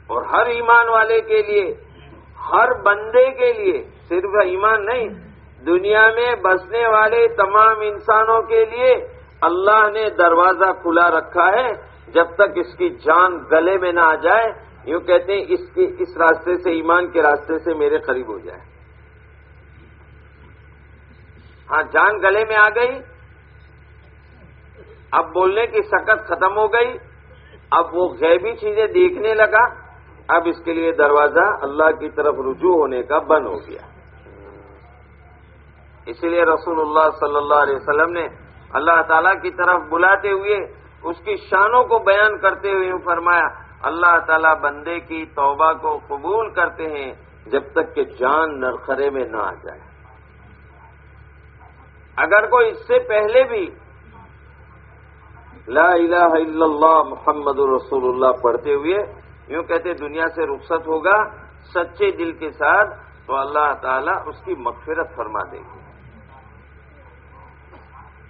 اور ہر ایمان والے کے لیے ہر بندے کے لیے، صرف ایمان نہیں، دنیا میں بسنے والے تمام انسانوں کے لیے اللہ نے دروازہ کھلا رکھا ہے۔ جب تک اس کی جان گلے میں نہ آ جائے، یوں کہتے ہیں، اس کی، اس راستے سے، ایمان کے راستے سے میرے قریب ہو جائے۔ ہاں جان گلے میں آ گئی۔ اب بولنے کی سکت ختم ہو گئی۔ اب وہ غیبی چیزیں دیکھنے لگا۔ اب اس کے لیے دروازہ اللہ کی طرف رجوع ہونے کا بند ہو گیا۔ اسی لیے رسول اللہ صلی اللہ علیہ وسلم نے اللہ تعالی کی طرف بلاتے ہوئے اس کی شانوں کو بیان کرتے ہوئے فرمایا، اللہ تعالیٰ بندے کی توبہ کو قبول کرتے ہیں جب تک کہ جان نرخرے میں نہ آ جائے۔ اگر کوئی اس سے پہلے بھی لا الہ الا اللہ محمد رسول اللہ پڑھتے ہوئے یوں کہتے دنیا سے رخصت ہوگا سچے دل کے ساتھ، تو اللہ تعالیٰ اس کی مغفرت فرما دے گی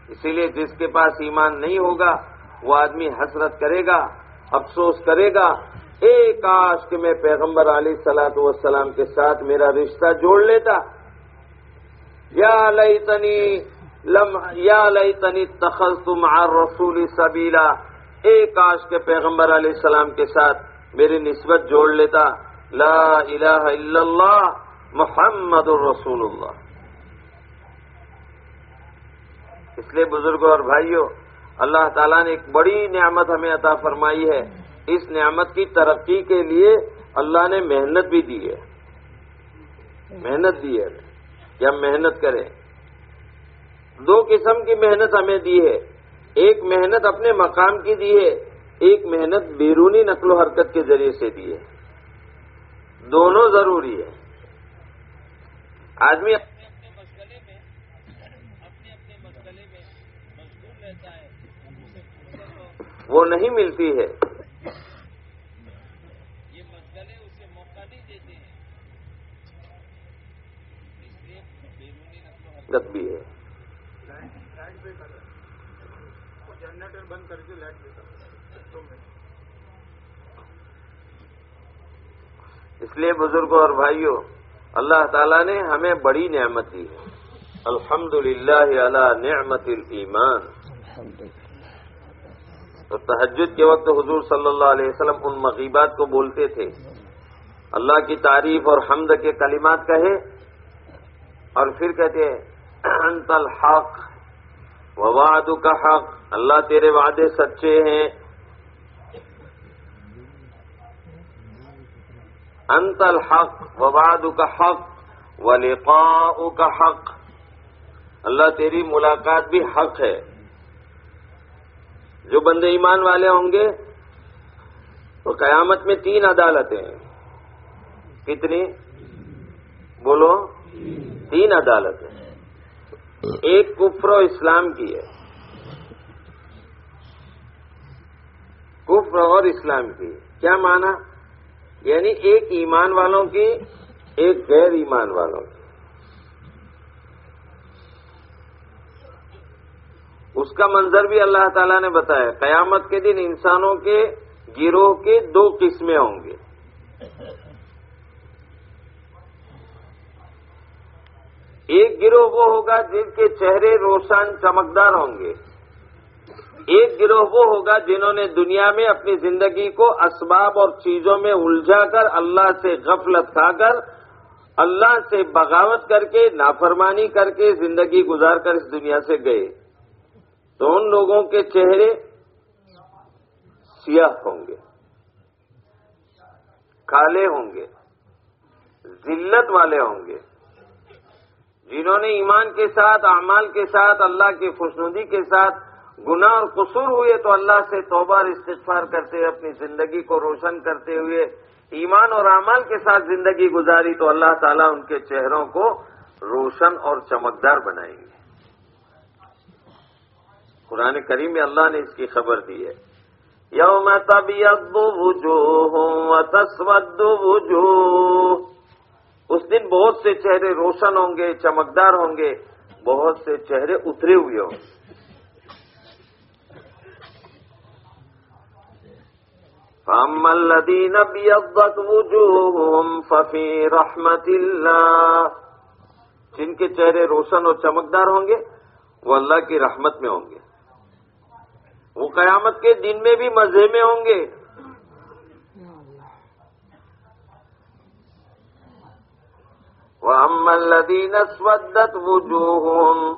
اسی لیے جس کے پاس ایمان نہیں ہوگا، وہ آدمی حسرت کرے گا، افسوس کرے گا۔ ایک کاش کہ میں پیغمبر علی سلاۃ وسلام کے ساتھ میرا رشتہ جوڑ لیتا۔ یا لئی تنی لم، یا لئی تنی تخل تم رسول سبیلا۔ ایک کاش کے پیغمبر علیہ السلام کے ساتھ میری نسبت جوڑ لیتا لا الہ الا اللہ محمد الرسول اللہ۔ اس لیے بزرگوں اور بھائیوں، اللہ تعالیٰ نے ایک بڑی نعمت ہمیں عطا فرمائی ہے۔ اس نعمت کی ترقی کے لیے اللہ نے محنت بھی دی ہے۔ محنت دی ہے۔ کہ ہم محنت کریں دو قسم کی محنت ہمیں دی ہے۔ ایک محنت اپنے مقام کی دی ہے۔ ایک محنت بیرونی نقل و حرکت کے ذریعے سے دی ہے۔ دونوں ضروری ہے۔ آدمی وہ نہیں ملتی ہے۔ یہ مسئلے اسے موقع نہیں دیتے ہیں۔ حرکت بھی ہے جنریٹر بند کر کے لائٹ دیتا اس لیے بزرگوں اور بھائیوں، اللہ تعالیٰ نے ہمیں بڑی نعمت دی ہے۔ الحمد للہ اللہ نعمت الایمان۔ تو تحجد کے وقت حضور صلی اللہ علیہ وسلم ان مغیبات کو بولتے تھے۔ اللہ کی تعریف اور حمد کے کلمات کہے اور پھر کہتے انت الحق ووعد کا حق۔ اللہ تیرے وعدے سچے ہیں۔ انت الحق ووعد کا حق ولقاء کا حق۔ اللہ تیری ملاقات بھی حق ہے۔ جو بندے ایمان والے ہوں گے تو قیامت میں تین عدالتیں ہیں۔ کتنی؟ بولو۔ تین عدالتیں ایک کفر و اسلام کی ہے۔ کفر اور اسلام کی۔ کیا مانا یعنی ایک ایمان والوں کی، ایک غیر ایمان والوں کی۔ اس کا منظر بھی اللہ تعالیٰ نے بتایا۔ قیامت کے دن انسانوں کے گروہ کے دو قسمیں ہوں گے۔ ایک گروہ وہ ہوگا جن کے چہرے روشن، چمکدار ہوں گے۔ ایک گروہ وہ ہوگا جنہوں نے دنیا میں اپنی زندگی کو اسباب اور چیزوں میں الجھا کر اللہ سے غفلت کھا کر، اللہ سے بغاوت کر کے، نافرمانی کر کے زندگی گزار کر اس دنیا سے گئے۔ تو ان لوگوں کے چہرے سیاہ ہوں گے، کالے ہوں گے، ذلت والے ہوں گے۔ جنہوں نے ایمان کے ساتھ، اعمال کے ساتھ، اللہ کی خوشنودی کے ساتھ گناہ اور قصور ہوئے تو اللہ سے توبہ اور استغفار کرتے ہوئے، اپنی زندگی کو روشن کرتے ہوئے، ایمان اور اعمال کے ساتھ زندگی گزاری تو اللہ تعالیٰ ان کے چہروں کو روشن اور چمکدار بنائیں گے۔ قرآن کریم میں اللہ نے اس کی خبر دی ہے۔ یوم تبیض وجوہ و وجوہ۔ اس دن بہت سے چہرے روشن ہوں گے، چمکدار ہوں گے، بہت سے چہرے اترے ہوئے ہوں گے۔ فَأَمَّا الَّذِينَ ابْيَضَّتْ وُجُوهُهُمْ فَفِي رَحْمَةِ اللَّهِ، جن کے چہرے روشن اور چمکدار ہوں گے، وہ اللہ کی رحمت میں ہوں گے۔ وہ قیامت کے دن میں بھی مزے میں ہوں گے۔ وَأَمَّا الَّذِينَ اسْوَدَّتْ وُجُوهُهُمْ،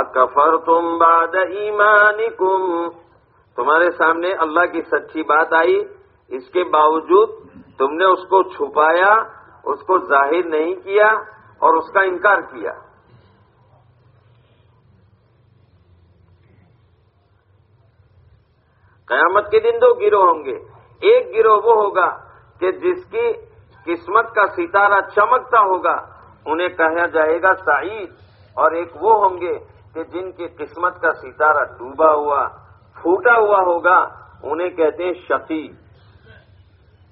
أَكَفَرْتُمْ بَعْدَ إِيمَانِكُمْ؟ تمہارے سامنے اللہ کی سچی بات آئی۔ اس کے باوجود تم نے اس کو چھپایا، اس کو ظاہر نہیں کیا اور اس کا انکار کیا۔ قیامت کے دن دو گروہ ہوں گے۔ ایک گروہ وہ ہوگا کہ جس کی قسمت کا ستارہ چمکتا ہوگا، انہیں کہا جائے گا سعید۔ اور ایک وہ ہوں گے کہ جن کی قسمت کا ستارہ ڈوبا ہوا، پھوٹا ہوا ہوگا، انہیں کہتے ہیں شقی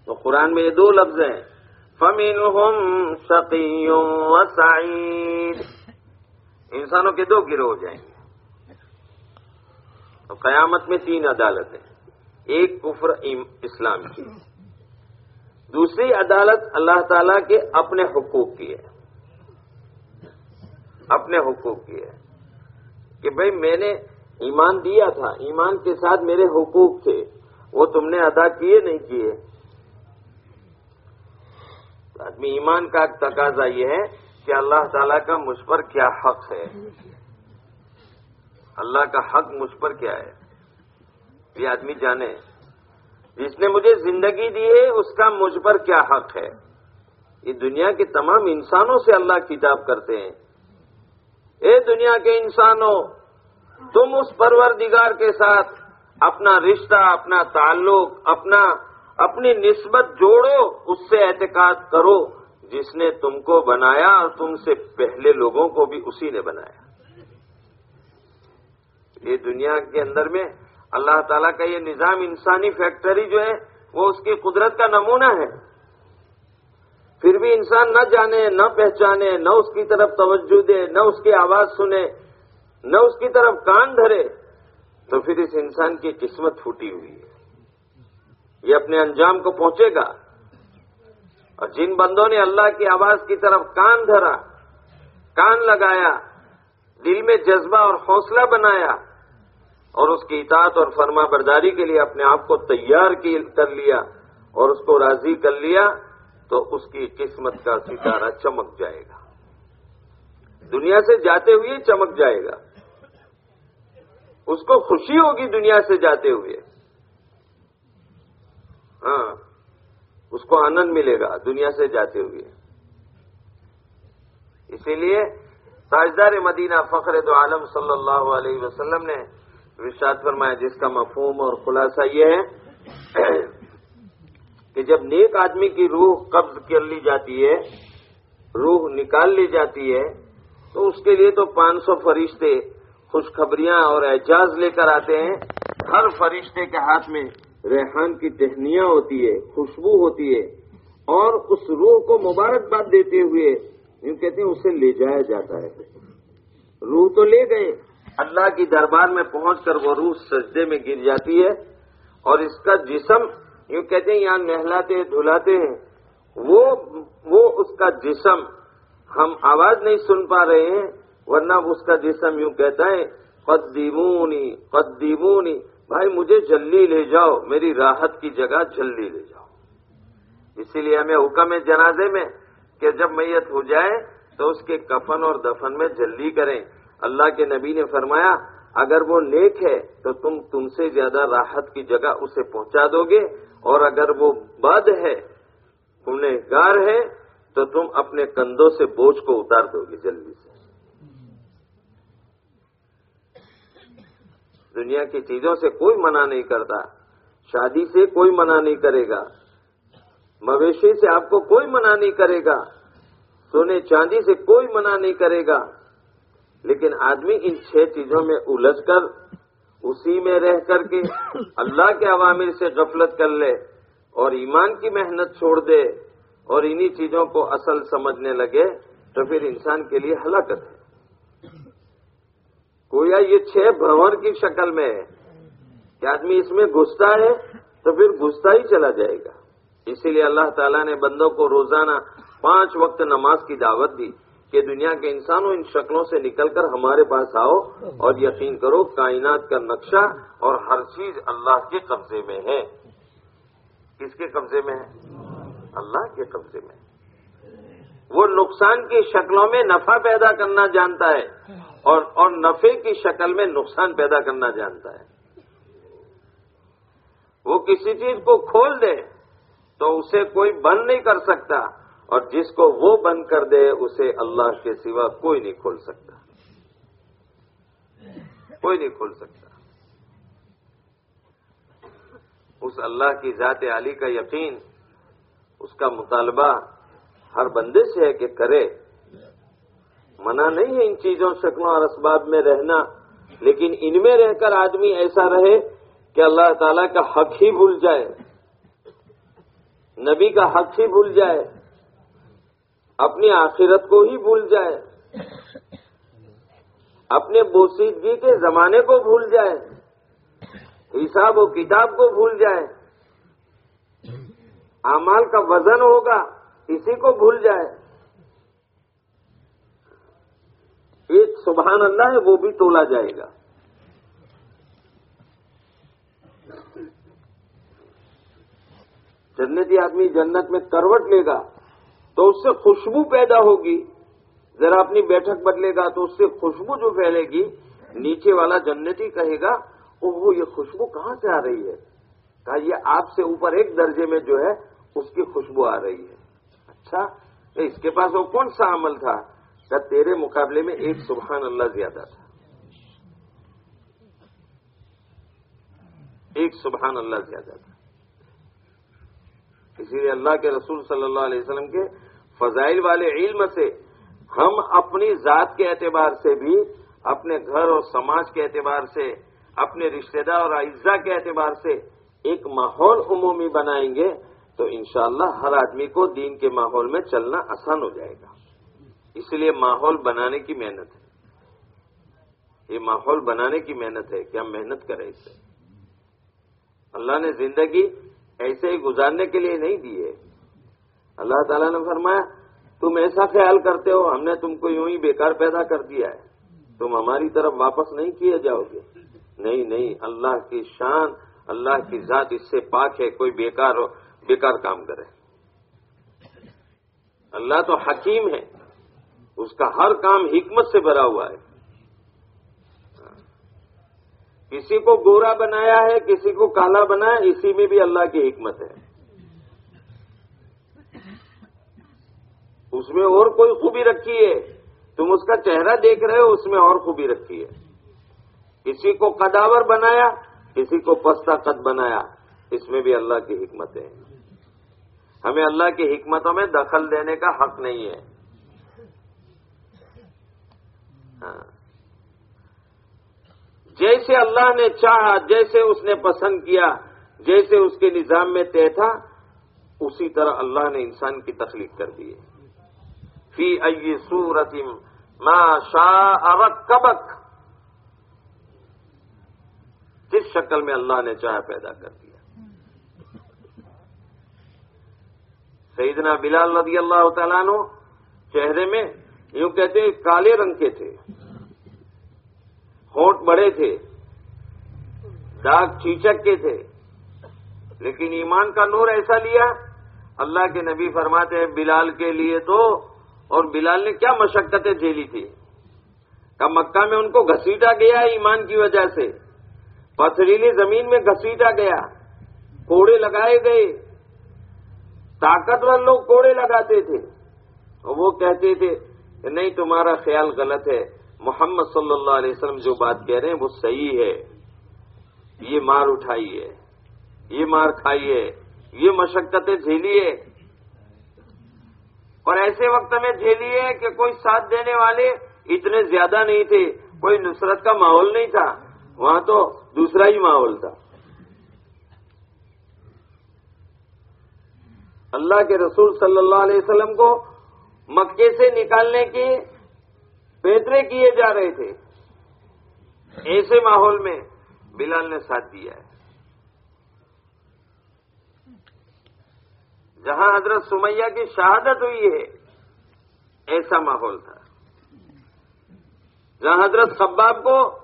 تو قرآن میں یہ دو لفظ ہیں۔ فمین ہوم و سعید انسانوں کے دو گروہ ہو جائیں گے۔ تو قیامت میں تین عدالتیں ایک کفر اسلام کی دوسری عدالت اللہ تعالی کے اپنے حقوق کی ہے۔ اپنے حقوق کی ہے۔ کہ بھئی میں نے ایمان دیا تھا، ایمان کے ساتھ میرے حقوق تھے۔ وہ تم نے ادا کیے نہیں کیے۔ آدمی ایمان کا تقاضا یہ ہے کہ اللہ تعالیٰ کا مجھ پر کیا حق ہے؟ اللہ کا حق مجھ پر کیا ہے؟ یہ آدمی جانے۔ جس نے مجھے زندگی دی ہے، اس کا مجھ پر کیا حق ہے؟ یہ دنیا کے تمام انسانوں سے اللہ کتاب کرتے ہیں۔ اے دنیا کے انسانوں، تم اس پروردگار کے ساتھ اپنا رشتہ، اپنا تعلق، اپنا اپنی نسبت جوڑو، اس سے اعتقاد کرو۔ جس نے تم کو بنایا اور تم سے پہلے لوگوں کو بھی اسی نے بنایا۔ یہ دنیا کے اندر میں اللہ تعالیٰ کا یہ نظام انسانی فیکٹری جو ہے، وہ اس کی قدرت کا نمونہ ہے۔ پھر بھی انسان نہ جانے، نہ پہچانے، نہ اس کی طرف توجہ دے، نہ اس کی آواز سنے، نہ اس کی طرف کان دھرے، تو پھر اس انسان کی قسمت پھوٹی ہوئی ہے۔ یہ اپنے انجام کو پہنچے گا۔ اور جن بندوں نے اللہ کی آواز کی طرف کان دھرا، کان لگایا، دل میں جذبہ اور حوصلہ بنایا، اور اس کی اطاعت اور فرما برداری کے لیے اپنے آپ کو تیار کر لیا اور اس کو راضی کر لیا، تو اس کی قسمت کا ستارہ چمک جائے گا۔ دنیا سے جاتے ہوئے چمک جائے گا۔ اس کو خوشی ہوگی دنیا سے جاتے ہوئے۔ ہاں اس کو آنند ملے گا، دنیا سے جاتے ہوئے۔ اسی لیے تاجدار مدینہ فخر دو عالم صلی اللہ علیہ وسلم نے ارشاد فرمایا، جس کا مفہوم اور خلاصہ یہ ہے کہ جب نیک آدمی کی روح قبض کر لی جاتی ہے، روح نکال لی جاتی ہے، تو اس کے لیے تو پانچ سو فرشتے خوشخبریاں اور اعجاز لے کر آتے ہیں۔ ہر فرشتے کے ہاتھ میں ریحان کی ٹہنیاں ہوتی ہے، خوشبو ہوتی ہے، اور اس روح کو مبارکباد دیتے ہوئے یوں کہتے ہیں اسے لے جایا جاتا ہے۔ روح تو لے گئے۔ اللہ کی دربار میں پہنچ کر وہ روح سجدے میں گر جاتی ہے، اور اس کا جسم یوں کہتے ہیں، یہاں نہلاتے، دھلاتے ہیں۔ وہ وہ اس کا جسم ہم آواز نہیں سن پا رہے ہیں، ورنہ اس کا جسم یوں کہتا ہے، قدیمونی قدیمونی۔ بھائی مجھے جلدی لے جاؤ، میری راحت کی جگہ جلدی لے جاؤ۔ اسی لیے ہمیں حکم ہے جنازے میں کہ جب میت ہو جائے تو اس کے کفن اور دفن میں جلدی کریں۔ اللہ کے نبی نے فرمایا، اگر وہ نیک ہے تو تم تم سے زیادہ راحت کی جگہ اسے پہنچا دو گے، اور اگر وہ بد ہے انہیں گار ہے، تو تم اپنے کندھوں سے بوجھ کو اتار دو گے جلدی سے۔ دنیا کی چیزوں سے کوئی منع نہیں کرتا شادی سے کوئی منع نہیں کرے گا مویشی سے آپ کو کوئی منع نہیں کرے گا سونے چاندی سے کوئی منع نہیں کرے گا۔ لیکن آدمی ان چھ چیزوں میں الجھ کر اسی میں رہ کر کے *coughs* اللہ کے عوامل سے غفلت کر لے اور ایمان کی محنت چھوڑ دے اور انہی چیزوں کو اصل سمجھنے لگے تو پھر انسان کے لیے ہلاکت ہے۔ گویا یہ چھ بھور کی شکل میں ہے۔ کہ آدمی اس میں گھستا ہے تو پھر گھستا ہی چلا جائے گا۔ اسی لیے اللہ تعالیٰ نے بندوں کو روزانہ پانچ وقت نماز کی دعوت دی کہ دنیا کے انسانوں ان شکلوں سے نکل کر ہمارے پاس آؤ اور یقین کرو کائنات کا نقشہ اور ہر چیز اللہ کے قبضے میں ہے۔ کس کے قبضے میں ہے؟ اللہ کے قبضے میں۔ وہ نقصان کی شکلوں میں نفع پیدا کرنا جانتا ہے اور اور نفے کی شکل میں نقصان پیدا کرنا جانتا ہے۔ وہ کسی چیز کو کھول دے تو اسے کوئی بند نہیں کر سکتا اور جس کو وہ بند کر دے اسے اللہ کے سوا کوئی نہیں کھول سکتا۔ کوئی نہیں کھول سکتا۔ اس اللہ کی ذات علی کا یقین، اس کا مطالبہ ہر بندے سے ہے کہ کرے۔ منع نہیں ہے ان چیزوں شکلوں اور اسباب میں رہنا، لیکن ان میں رہ کر آدمی ایسا رہے کہ اللہ تعالی کا حق ہی بھول جائے۔ نبی کا حق ہی بھول جائے۔ اپنی آخرت کو ہی بھول جائے۔ اپنے بوسیدگی کے زمانے کو بھول جائے۔ حساب و کتاب کو بھول جائے۔ امال کا وزن ہوگا۔ اسی کو بھول جائے۔ ایک سبحان اللہ ہے، وہ بھی تولا جائے گا۔ جنتی آدمی جنت میں کروٹ لے گا تو اس سے خوشبو پیدا ہوگی۔ ذرا اپنی بیٹھک بدلے گا تو اس سے خوشبو جو پھیلے گی، نیچے والا جنتی کہے گا وہ یہ خوشبو کہاں سے آ رہی ہے؟ کہا، یہ آپ سے اوپر ایک درجے میں جو ہے، اس کی خوشبو آ رہی ہے۔ اچھا اس کے پاس وہ کون سا عمل تھا؟ کہ تیرے مقابلے میں ایک سبحان اللہ زیادہ تھا۔ ایک سبحان اللہ زیادہ تھا۔ اسی لیے اللہ کے رسول صلی اللہ علیہ وسلم کے فضائل والے علم سے ہم اپنی ذات کے اعتبار سے بھی، اپنے گھر اور سماج کے اعتبار سے، اپنے رشتہ دار اور اعزا کے اعتبار سے ایک ماحول عمومی بنائیں گے۔ تو انشاءاللہ ہر آدمی کو دین کے ماحول میں چلنا آسان ہو جائے گا۔ اس لیے ماحول بنانے کی محنت ہے۔ یہ ماحول بنانے کی محنت ہے کہ ہم محنت کریں اس سے۔ اللہ نے زندگی ایسے ہی گزارنے کے لیے نہیں دی ہے۔ اللہ تعالیٰ نے فرمایا، تم ایسا خیال کرتے ہو، ہم نے تم کو یوں ہی بیکار پیدا کر دیا ہے۔ تم ہماری طرف واپس نہیں کیے جاؤ گے۔ نہیں نہیں، اللہ کی شان، اللہ کی ذات اس سے پاک ہے، کوئی بیکار ہو۔ بیکار کام کرے۔ اللہ تو حکیم ہے۔ اس کا ہر کام حکمت سے بھرا ہوا ہے۔ کسی کو گورا بنایا ہے، کسی کو کالا بنایا، اسی میں بھی اللہ کی حکمت ہے۔ اس میں اور کوئی خوبی رکھی ہے؟ تم اس کا چہرہ دیکھ رہے ہو، اس میں اور خوبی رکھی ہے۔ کسی کو قداور بنایا، کسی کو پستہ قد بنایا، اس میں بھی اللہ کی حکمتیں ہیں ہمیں اللہ کی حکمتوں میں دخل دینے کا حق نہیں ہے۔ ہاں۔ جیسے اللہ نے چاہا، جیسے اس نے پسند کیا، جیسے اس کے نظام میں طے تھا، اسی طرح اللہ نے انسان کی تخلیق کر دی ہے۔ فی ائی سورت ما شاء کبک جس شکل میں اللہ نے چاہا پیدا کر دیا سیدنا بلال رضی اللہ تعالیٰ نو چہرے میں یوں کہتے کالے رنگ کے تھے۔ ہونٹ بڑے تھے۔ داغ چیچک کے تھے۔ لیکن ایمان کا نور ایسا لیا، اللہ کے نبی فرماتے ہیں، بلال کے لیے تو، اور بلال نے کیا مشقتیں جھیلی تھی کہ مکہ میں ان کو گھسیٹا گیا ایمان کی وجہ سے۔ پتھریلی زمین میں گھسیٹا گیا۔ کوڑے لگائے گئے۔ طاقتور لوگ کوڑے لگاتے تھے۔ اور وہ کہتے تھے کہ نہیں، تمہارا خیال غلط ہے۔ محمد صلی اللہ علیہ وسلم جو بات کہہ رہے ہیں، وہ صحیح ہے۔ یہ مار اٹھائی ہے۔ یہ مار کھائی ہے۔ یہ مشقتیں جھیلی اور ایسے وقت میں جھیلی ہے کہ کوئی ساتھ دینے والے اتنے زیادہ نہیں تھے۔ کوئی نصرت کا ماحول نہیں تھا۔ وہاں تو دوسرا ہی ماحول تھا۔ اللہ کے رسول صلی اللہ علیہ وسلم کو مکے سے نکالنے کے پیترے کیے جا رہے تھے۔ ایسے ماحول میں بلال نے ساتھ دیا ہے۔ جہاں حضرت سمیہ کی شہادت ہوئی ہے، ایسا ماحول تھا۔ جہاں حضرت خباب کو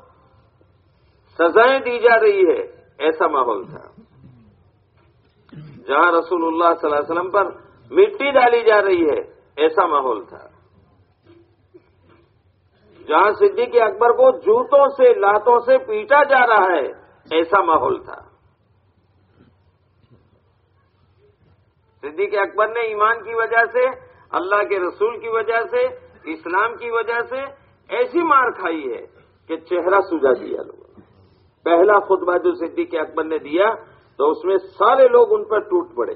سزائیں دی جا رہی ہے، ایسا ماحول تھا۔ جہاں رسول اللہ صلی اللہ علیہ وسلم پر مٹی ڈالی جا رہی ہے، ایسا ماحول تھا۔ جہاں صدیق اکبر کو جوتوں سے، لاتوں سے پیٹا جا رہا ہے، ایسا ماحول تھا۔ صدیق اکبر نے ایمان کی وجہ سے، اللہ کے رسول کی وجہ سے، اسلام کی وجہ سے ایسی مار کھائی ہے کہ چہرہ سجا دیا لوگوں نے۔ پہلا خطبہ جو صدیق اکبر نے دیا تو اس میں سارے لوگ ان پر ٹوٹ پڑے۔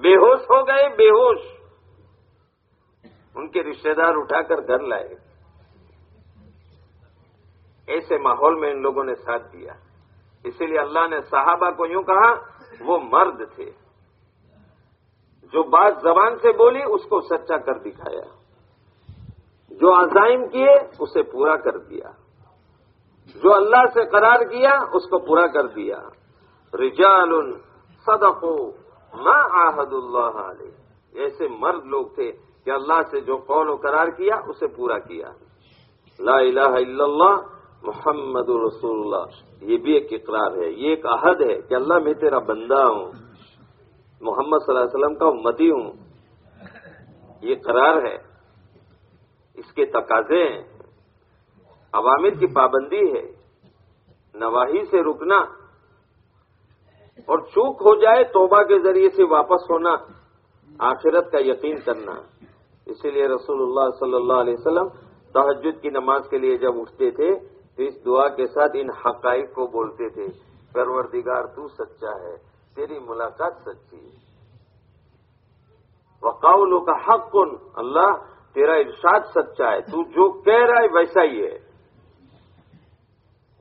بے ہوش ہو گئے بے ہوش ان کے رشتہ دار اٹھا کر گھر لائے۔ ایسے ماحول میں ان لوگوں نے ساتھ دیا۔ اسی لیے اللہ نے صحابہ کو یوں کہا، وہ مرد تھے۔ جو بات زبان سے بولی، اس کو سچا کر دکھایا۔ جو عزائم کیے، اسے پورا کر دیا۔ جو اللہ سے قرار کیا، اس کو پورا کر دیا۔ رجال صدقو ما عہد اللہ علیہ۔ ایسے مرد لوگ تھے کہ اللہ سے جو قول و قرار کیا، اسے پورا کیا۔ لا الہ الا اللہ، محمد رسول اللہ۔ یہ بھی ایک اقرار ہے، یہ ایک عہد ہے کہ اللہ میں تیرا بندہ ہوں۔ محمد صلی اللہ علیہ وسلم کا امتی ہوں۔ یہ قرار ہے۔ اس کے تقاضے ہیں۔ عوامر کی پابندی ہے۔ نواحی سے رکنا اور چوک ہو جائے توبہ کے ذریعے سے واپس ہونا، آخرت کا یقین کرنا۔ اسی لیے رسول اللہ صلی اللہ علیہ وسلم تحجد کی نماز کے لیے جب اٹھتے تھے، تو اس دعا کے ساتھ ان حقائق کو بولتے تھے، پروردگار تو سچا ہے، تیری ملاقات سچی ہے۔ وقاولوں کا حق کن اللہ تیرا ارشاد سچا ہے، تو جو کہہ رہا ہے ویسا ہی ہے۔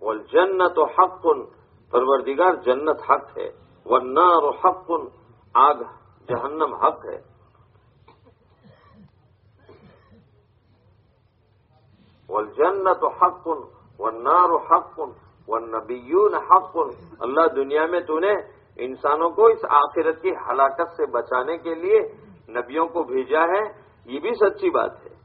وہ جنت حق کن پروردگار جنت حق ہے ورنار و حق کن آگ جہنم حق ہے۔ والجنت حق، والنار حق، والنبیون حق۔ اللہ دنیا میں تو نے انسانوں کو اس آخرت کی ہلاکت سے بچانے کے لیے نبیوں کو بھیجا ہے، یہ بھی سچی بات ہے۔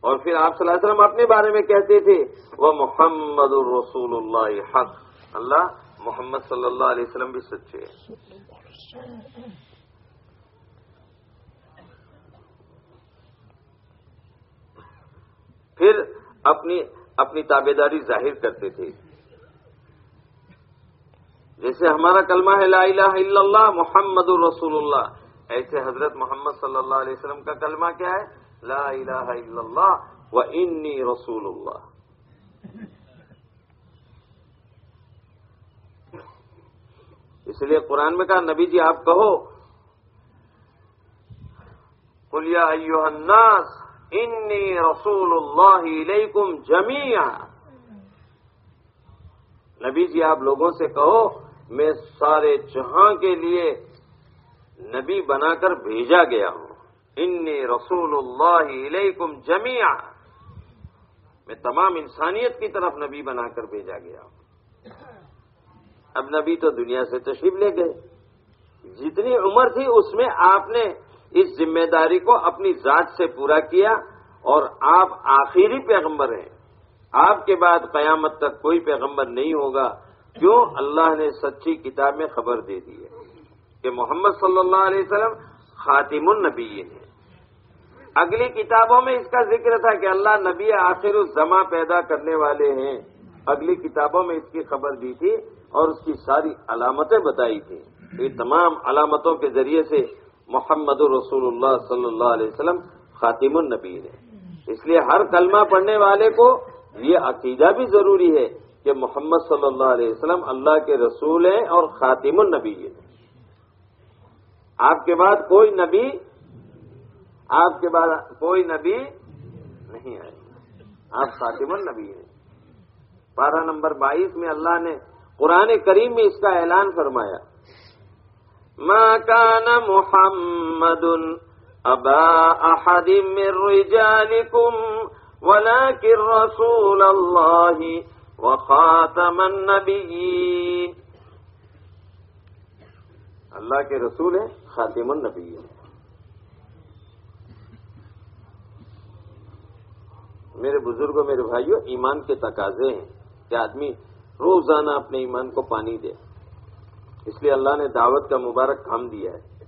اور پھر آپ صلی اللہ علیہ وسلم اپنے بارے میں کہتے تھے، وہ محمد الرسول اللہ حق. اللہ محمد صلی اللہ علیہ وسلم بھی سچے ہیں۔ پھر اپنی اپنی تابے داری ظاہر کرتے تھے۔ جیسے ہمارا کلمہ ہے لا الہ الا اللہ، محمد الرسول اللہ ایسے حضرت محمد صلی اللہ علیہ وسلم کا کلمہ کیا ہے؟ لا الہ الا اللہ و انی رسول اللہ اس لیے قرآن میں کہا، نبی جی آپ کہو، قل یا ایوہ الناس انی رسول اللہ علیکم جمیعا. نبی جی آپ لوگوں سے کہو، میں سارے جہاں کے لیے نبی بنا کر بھیجا گیا ہوں۔ انی رسول اللہ علیکم جمیعا۔ میں تمام انسانیت کی طرف نبی بنا کر بھیجا گیا ہوں۔ اب نبی تو دنیا سے تشریف لے گئے۔ جتنی عمر تھی اس میں آپ نے اس ذمہ داری کو اپنی ذات سے پورا کیا اور آپ آخری پیغمبر ہیں۔ آپ کے بعد قیامت تک کوئی پیغمبر نہیں ہوگا۔ کیوں؟ اللہ نے سچی کتاب میں خبر دے دی ہے کہ محمد صلی اللہ علیہ وسلم خاتم النبی ہیں۔ اگلی کتابوں میں اس کا ذکر تھا کہ اللہ نبی آخر الزما پیدا کرنے والے ہیں۔ اگلی کتابوں میں اس کی خبر دی تھی اور اس کی ساری علامتیں بتائی تھیں۔ یہ تمام علامتوں کے ذریعے سے محمد رسول اللہ صلی اللہ علیہ وسلم خاتم النبی ہے اس لیے ہر کلمہ پڑھنے والے کو یہ عقیدہ بھی ضروری ہے کہ محمد صلی اللہ علیہ وسلم اللہ کے رسول ہیں اور خاتم النبی ہے آپ کے بعد کوئی نبی آپ کے بعد کوئی نبی نہیں آئے آپ خاتم النبی ہیں۔ پارہ نمبر بائیس میں اللہ نے قرآن کریم میں اس کا اعلان فرمایا۔ ما كان محمد ابا احد من رجالكم ولكن رسول الله وخاتم النبيين اللہ کے رسول ہیں، خاتم النبی میرے بزرگوں، میرے بھائیوں، ایمان کے تقاضے ہیں کہ آدمی روزانہ اپنے ایمان کو پانی دے۔ اس لیے اللہ نے دعوت کا مبارک کام دیا ہے۔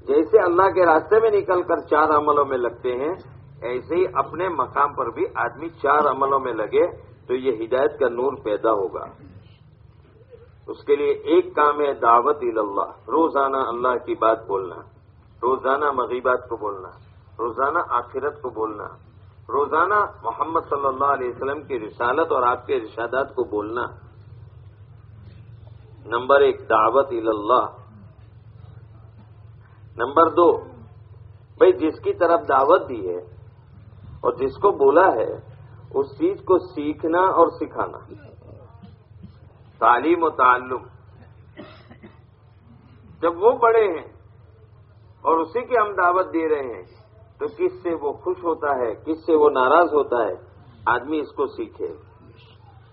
جیسے اللہ کے راستے میں نکل کر چار عملوں میں لگتے ہیں، ایسے ہی اپنے مقام پر بھی آدمی چار عملوں میں لگے تو یہ ہدایت کا نور پیدا ہوگا۔ اس کے لیے ایک کام ہے دعوت اللہ روزانہ اللہ کی بات بولنا، روزانہ مغیبات کو بولنا، روزانہ آخرت کو بولنا۔ روزانہ محمد صلی اللہ علیہ وسلم کی رسالت اور آپ کے ارشادات کو بولنا۔ نمبر ایک، دعوت اللہ نمبر دو، بھائی جس کی طرف دعوت دی ہے اور جس کو بولا ہے، اس چیز کو سیکھنا اور سکھانا۔ تعلیم و تعلم۔ جب وہ بڑے ہیں اور اسی کی ہم دعوت دے رہے ہیں تو کس سے وہ خوش ہوتا ہے؟ کس سے وہ ناراض ہوتا ہے؟ آدمی اس کو سیکھے۔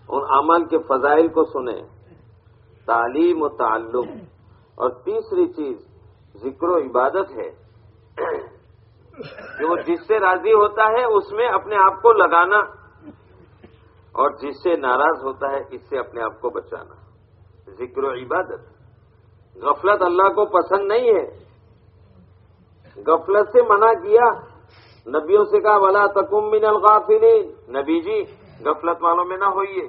ان اعمال کے فضائل کو سنے۔ تعلیم و تعلق۔ اور تیسری چیز، ذکر و عبادت ہے۔ کہ وہ جس سے راضی ہوتا ہے، اس میں اپنے آپ کو لگانا۔ اور جس سے ناراض ہوتا ہے، اس سے اپنے آپ کو بچانا۔ ذکر و عبادت۔ غفلت اللہ کو پسند نہیں ہے۔ غفلت سے منع کیا۔ نبیوں سے کہا بلا تکم من الغافلین نبی جی غفلت والوں میں نہ ہوئیے۔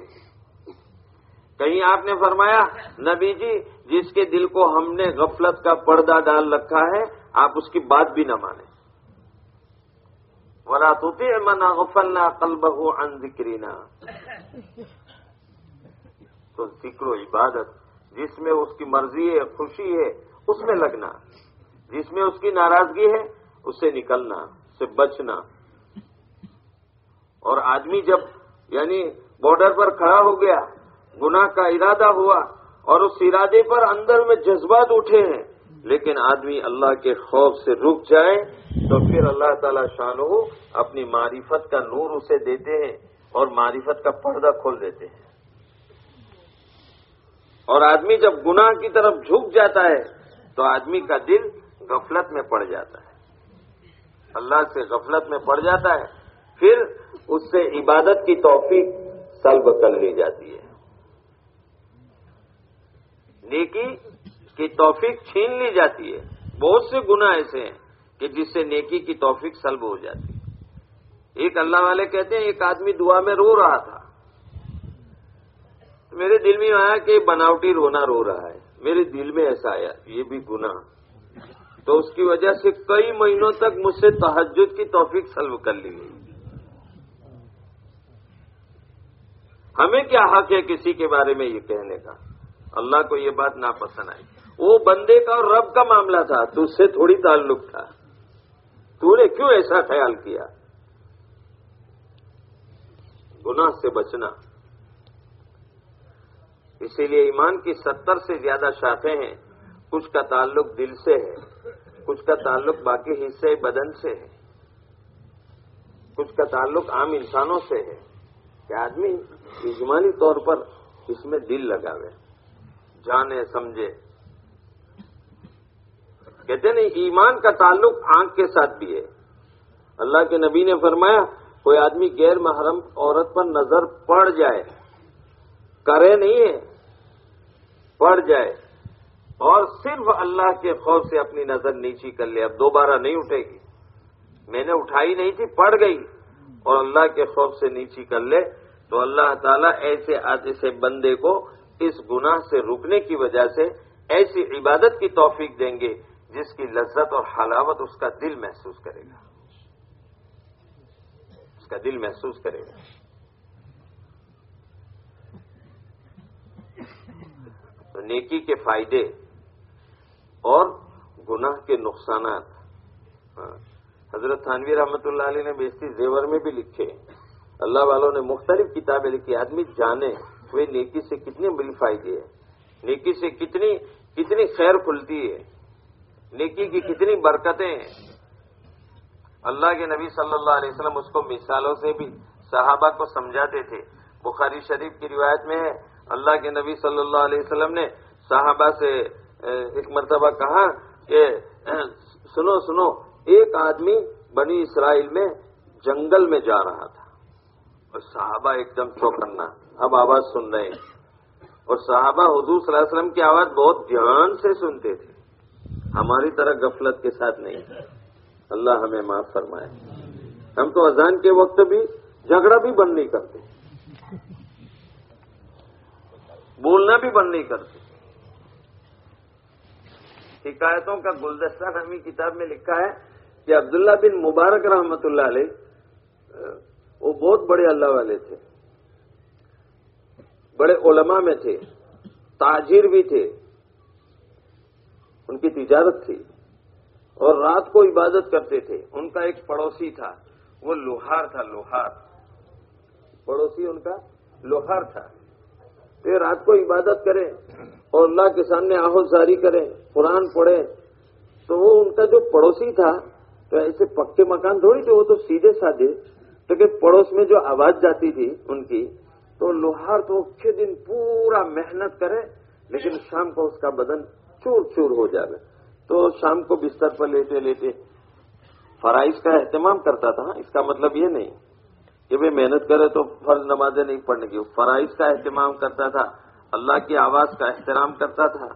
کہیں آپ نے فرمایا، نبی جی جس کے دل کو ہم نے غفلت کا پردہ ڈال رکھا ہے، آپ اس کی بات بھی نہ مانیں۔ ولا تو منا غفلنا قلبہ عن ذکرینا تو ذکر و عبادت، جس میں اس کی مرضی ہے، خوشی ہے، اس میں لگنا۔ جس میں اس کی ناراضگی ہے اس سے نکلنا اس سے بچنا۔ اور آدمی جب یعنی بارڈر پر کھڑا ہو گیا، گناہ کا ارادہ ہوا اور اس ارادے پر اندر میں جذبات اٹھے ہیں، لیکن آدمی اللہ کے خوف سے رک جائے، تو پھر اللہ تعالی شان ہو اپنی معرفت کا نور اسے دیتے ہیں اور معرفت کا پردہ کھول دیتے ہیں۔ اور آدمی جب گناہ کی طرف جھک جاتا ہے، تو آدمی کا دل غفلت میں پڑ جاتا ہے۔ اللہ سے غفلت میں پڑ جاتا ہے، پھر اس سے عبادت کی توفیق سلب کر لی جاتی ہے۔ نیکی کی توفیق چھین لی جاتی ہے۔ بہت سے گناہ ایسے ہیں کہ جس سے نیکی کی توفیق سلب ہو جاتی ہے۔ ایک اللہ والے کہتے ہیں، ایک آدمی دعا میں رو رہا تھا۔ میرے دل میں آیا کہ بناوٹی رونا رو رہا ہے۔ میرے دل میں ایسا آیا، یہ بھی گناہ۔ تو اس کی وجہ سے کئی مہینوں تک مجھ سے تحجد کی توفیق سلب کر لی گئی۔ ہمیں کیا حق ہے کسی کے بارے میں یہ کہنے کا؟ اللہ کو یہ بات ناپسند آئی۔ وہ بندے کا اور رب کا معاملہ تھا، تو اس سے تھوڑی تعلق تھا۔ تو نے کیوں ایسا خیال کیا؟ گناہ سے بچنا۔ اسی لیے ایمان کی ستر سے زیادہ شاخیں ہیں کچھ کا تعلق دل سے ہے۔ کچھ کا تعلق باقی حصے بدن سے ہے۔ کچھ کا تعلق عام انسانوں سے ہے کہ آدمی اجمالی طور پر اس میں دل لگاوے۔ جانے، سمجھے۔ کہتے نہیں، ایمان کا تعلق آنکھ کے ساتھ بھی ہے۔ اللہ کے نبی نے فرمایا، کوئی آدمی غیر محرم عورت پر نظر پڑ جائے، کرے نہیں ہے، پڑ جائے۔ اور صرف اللہ کے خوف سے اپنی نظر نیچی کر لے، اب دوبارہ نہیں اٹھے گی۔ میں نے اٹھائی نہیں تھی، پڑ گئی۔ اور اللہ کے خوف سے نیچی کر لے، تو اللہ تعالیٰ ایسے ایسے بندے کو اس گناہ سے رکنے کی وجہ سے ایسی عبادت کی توفیق دیں گے، جس کی لذت اور حلاوت اس کا دل محسوس کرے گا۔ اس کا دل محسوس کرے گا۔ تو نیکی کے فائدے اور گناہ کے نقصانات۔ ہاں۔ حضرت تھانوی رحمۃ اللہ علیہ نے بیشتی زیور میں بھی لکھے۔ اللہ والوں نے مختلف کتابیں لکھی۔ آدمی جانے وہ نیکی سے کتنے بڑی فائدے ہیں۔ نیکی سے کتنی کتنی خیر کھلتی ہے۔ نیکی کی کتنی برکتیں ہیں۔ اللہ کے نبی صلی اللہ علیہ وسلم اس کو مثالوں سے بھی صحابہ کو سمجھاتے تھے۔ بخاری شریف کی روایت میں ہے، اللہ کے نبی صلی اللہ علیہ وسلم نے صحابہ سے ایک مرتبہ کہا کہ سنو سنو، ایک آدمی بنی اسرائیل میں جنگل میں جا رہا تھا۔ اور صحابہ ایک دم چوکنا اب آواز سن رہے ہیں۔ اور صحابہ حضور صلی اللہ علیہ وسلم کی آواز بہت دھیان سے سنتے تھے۔ ہماری طرح غفلت کے ساتھ نہیں۔ اللہ ہمیں معاف فرمائے۔ ہم تو اذان کے وقت بھی جھگڑا بھی بند نہیں کرتے۔ بولنا بھی بند نہیں کرتے۔ حکایتوں کا گلدستہ نامی کتاب میں لکھا ہے کہ عبداللہ بن مبارک رحمت اللہ علیہ وہ بہت بڑے اللہ والے تھے۔ بڑے علماء میں تھے، تاجر بھی تھے۔ ان کی تجارت تھی۔ اور رات کو عبادت کرتے تھے۔ ان کا ایک پڑوسی تھا، وہ لوہار تھا، لوہار۔ پڑوسی ان کا لوہار تھا۔ تو رات کو عبادت کرے۔ اور اللہ کے سامنے آہوت جاری کریں، قرآن پڑھے تو وہ ان کا جو پڑوسی تھا، تو ایسے پکے مکان تھوڑی تھے، وہ تو سیدھے سادھے تو کہ پڑوس میں جو آواز جاتی تھی ان کی، تو لوہار تو اچھے دن پورا محنت کرے، لیکن شام کو اس کا بدن چور چور ہو جائے تو شام کو بستر پر لیٹے لیٹے فرائض کا اہتمام کرتا تھا۔ اس کا مطلب یہ نہیں کہ بھائی محنت کرے تو فرض نمازیں نہیں پڑھنے کی فرائض کا اہتمام کرتا تھا۔ اللہ کی آواز کا احترام کرتا تھا۔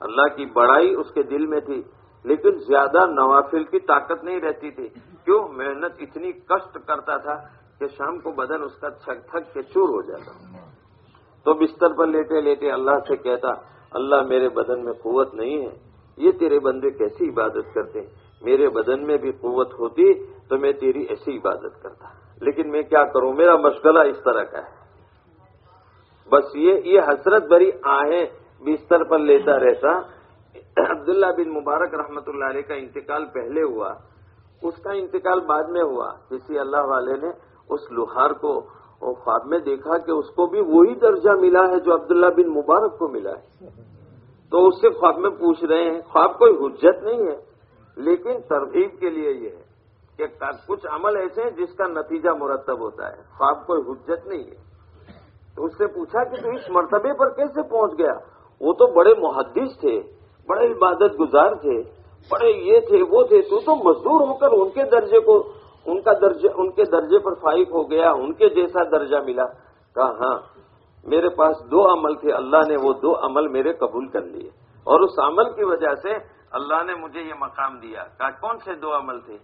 اللہ کی بڑائی اس کے دل میں تھی، لیکن زیادہ نوافل کی طاقت نہیں رہتی تھی۔ کیوں؟ محنت اتنی کشٹ کرتا تھا کہ شام کو بدن اس کا تھک تھک کے چور ہو جاتا۔ تو بستر پر لیٹے لیٹے اللہ سے کہتا، اللہ میرے بدن میں قوت نہیں ہے، یہ تیرے بندے کیسی عبادت کرتے؟ ہیں میرے بدن میں بھی قوت ہوتی تو میں تیری ایسی عبادت کرتا۔ لیکن میں کیا کروں؟ میرا مشغلہ اس طرح کا ہے۔ بس یہ یہ حسرت بری آہیں بستر پر لیتا رہتا۔ عبداللہ بن مبارک رحمت اللہ علیہ کا انتقال پہلے ہوا، اس کا انتقال بعد میں ہوا۔ کسی اللہ والے نے اس لوہار کو خواب میں دیکھا کہ اس کو بھی وہی درجہ ملا ہے جو عبداللہ بن مبارک کو ملا ہے۔ تو اس سے خواب میں پوچھ رہے ہیں، خواب کوئی حجت نہیں ہے، لیکن ترغیب کے لیے یہ ہے کہ کچھ عمل ایسے ہیں جس کا نتیجہ مرتب ہوتا ہے۔ خواب کوئی حجت نہیں ہے۔ تو اس سے پوچھا کہ تو اس مرتبے پر کیسے پہنچ گیا؟ وہ تو بڑے محدث تھے، بڑے عبادت گزار تھے، بڑے یہ تھے، وہ تھے، تو تو مزدور ہو کر ان کے درجے کو، ان کا درجے ان کے درجے پر فائق ہو گیا، ان کے جیسا درجہ ملا۔ کہا ہاں میرے پاس دو عمل تھے، اللہ نے وہ دو عمل میرے قبول کر لیے۔ اور اس عمل کی وجہ سے اللہ نے مجھے یہ مقام دیا۔ کہا، کون سے دو عمل تھے؟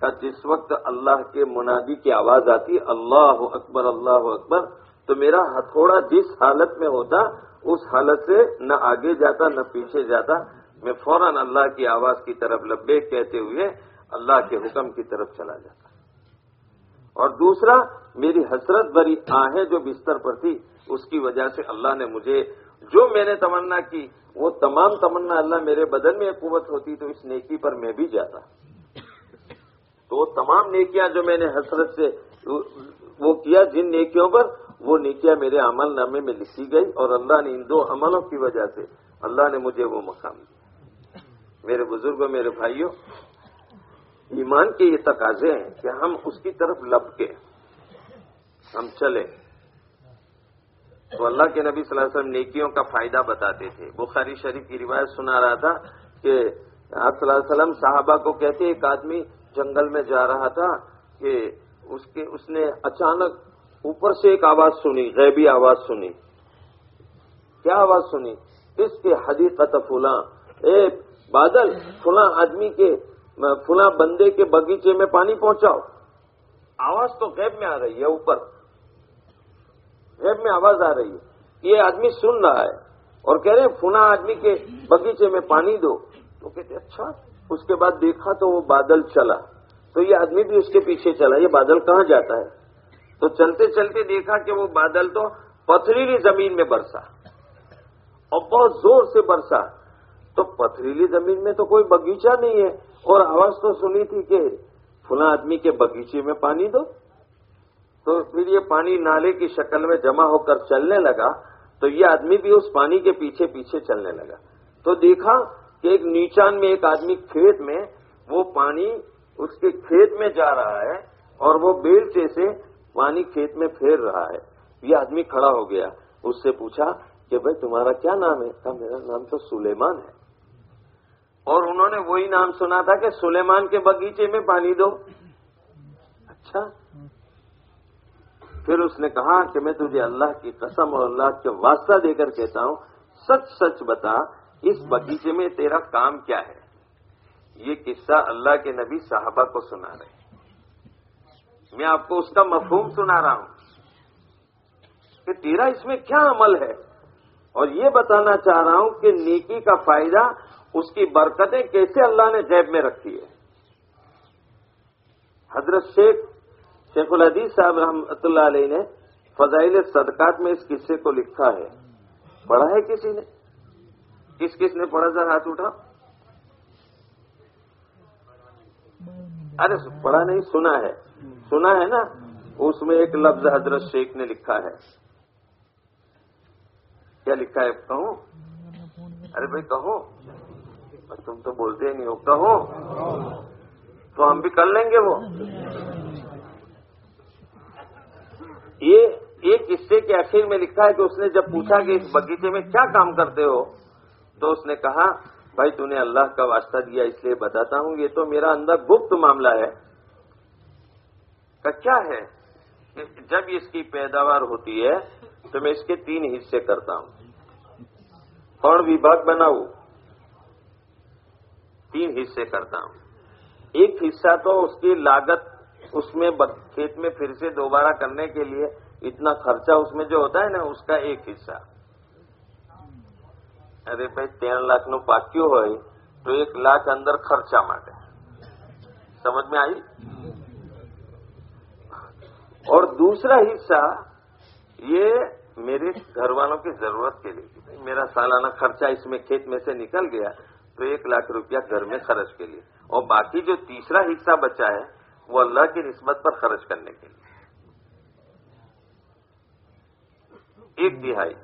کہا، جس وقت اللہ کے منادی کی آواز آتی، اللہ اکبر اللہ اکبر تو میرا ہتھوڑا جس حالت میں ہوتا، اس حالت سے نہ آگے جاتا، نہ پیچھے جاتا۔ میں فوراً اللہ کی آواز کی طرف لبیک کہتے ہوئے اللہ کے حکم کی طرف چلا جاتا۔ اور دوسرا، میری حسرت بری آہیں جو بستر پر تھی، اس کی وجہ سے اللہ نے مجھے جو میں نے تمنا کی، وہ تمام تمنا اللہ میرے بدن میں قوت ہوتی تو اس نیکی پر میں بھی جاتا۔ تو وہ تمام نیکیاں جو میں نے حسرت سے وہ کیا، جن نیکیوں پر وہ نیکیاں میرے عمل نامے میں لکھی گئی اور اللہ نے ان دو عملوں کی وجہ سے اللہ نے مجھے وہ مقام دیا۔ میرے بزرگوں، میرے بھائیوں، ایمان کے یہ تقاضے ہیں کہ ہم اس کی طرف لپ کے ہم چلیں۔ تو اللہ کے نبی صلی اللہ علیہ وسلم نیکیوں کا فائدہ بتاتے تھے۔ بخاری شریف کی روایت سنا رہا تھا کہ آپ صلی اللہ علیہ وسلم صحابہ کو کہتے ایک آدمی جنگل میں جا رہا تھا کہ اس کے، اس نے اچانک اوپر سے ایک آواز سنی، غیبی آواز سنی۔ کیا آواز سنی؟ اس کے حدیقت فلاں۔ اے بادل، فلاں آدمی کے، فلاں بندے کے باغیچے میں پانی پہنچاؤ۔ آواز تو غیب میں آ رہی ہے، اوپر۔ غیب میں آواز آ رہی ہے۔ یہ آدمی سن رہا ہے اور کہہ رہے ہیں، فلاں آدمی کے باغیچے میں پانی دو۔ تو کہتے اچھا اس کے بعد دیکھا تو وہ بادل چلا۔ تو یہ آدمی بھی اس کے پیچھے چلا۔ یہ بادل کہاں جاتا ہے؟ تو چلتے چلتے دیکھا کہ وہ بادل تو پتھریلی زمین میں برسا اور بہت زور سے برسا۔ تو پتھریلی زمین میں تو کوئی باغیچہ نہیں ہے۔ اور آواز تو سنی تھی کہ فلاں آدمی کے باغیچے میں پانی دو۔ تو پھر یہ پانی نالے کی شکل میں جمع ہو کر چلنے لگا۔ تو یہ آدمی بھی اس پانی کے پیچھے پیچھے چلنے لگا۔ تو دیکھا کہ ایک نیچان میں ایک آدمی کھیت میں وہ پانی اس کے کھیت میں جا رہا ہے اور وہ بیلچے سے پانی کھیت میں پھیر رہا ہے۔ یہ آدمی کھڑا ہو گیا۔ اس سے پوچھا کہ بھائی تمہارا کیا نام ہے؟ کہا، میرا نام تو سلیمان ہے۔ اور انہوں نے وہی نام سنا تھا کہ سلیمان کے باغیچے میں پانی دو۔ اچھا۔ پھر اس نے کہا کہ میں تجھے اللہ کی قسم اور اللہ کے واسطہ دے کر کہتا ہوں، سچ سچ بتا، اس باغیچے میں تیرا کام کیا ہے؟ یہ قصہ اللہ کے نبی صحابہ کو سنا رہے میں آپ کو اس کا مفہوم سنا رہا ہوں کہ تیرا اس میں کیا عمل ہے؟ اور یہ بتانا چاہ رہا ہوں کہ نیکی کا فائدہ اس کی برکتیں کیسے اللہ نے جیب میں رکھی ہے۔ حضرت شیخ شیخ الحدیث صاحب رحمۃ اللہ علیہ نے فضائل صدقات میں اس قصے کو لکھا ہے۔ پڑھا ہے کسی نے؟ کس کس نے پڑھا؟ سر ہاتھ اٹھا ارے، پڑھا نہیں، سنا ہے۔ سنا ہے نا، اس میں ایک لفظ حضرت شیخ نے لکھا ہے۔ کیا لکھا ہے؟ کہوں ارے بھائی کہو۔ تم تو بولتے نہیں ہو۔ کہو۔ تو ہم بھی کر لیں گے وہ۔ یہ ایک قصے کے آخر میں لکھا ہے کہ اس نے جب پوچھا کہ اس باغیچے میں کیا کام کرتے ہو، تو اس نے کہا، بھائی تو نے اللہ کا واسطہ دیا، اس لیے بتاتا ہوں، یہ تو میرا اندر گپت معاملہ ہے۔ کیا ہے؟ جب اس کی پیداوار ہوتی ہے تو میں اس کے تین حصے کرتا ہوں۔ اور وباگ بناؤ تین حصے کرتا ہوں۔ ایک حصہ تو اس کی لاگت اس میں کھیت میں پھر سے دوبارہ کرنے کے لیے اتنا خرچہ اس میں جو ہوتا ہے نا، اس کا ایک حصہ۔ ارے بھائی، تین لاکھ نو پاکیوں ہوئے تو ایک لاکھ اندر خرچہ ماٹے سمجھ میں آئی؟ اور دوسرا حصہ یہ میرے گھر والوں کی ضرورت کے لیے میرا سالانہ خرچہ اس میں کھیت میں سے نکل گیا تو ایک لاکھ روپیہ گھر میں خرچ کے لیے۔ اور باقی جو تیسرا حصہ بچا ہے وہ اللہ کی نسبت پر خرچ کرنے کے لیے۔ ایک دہائی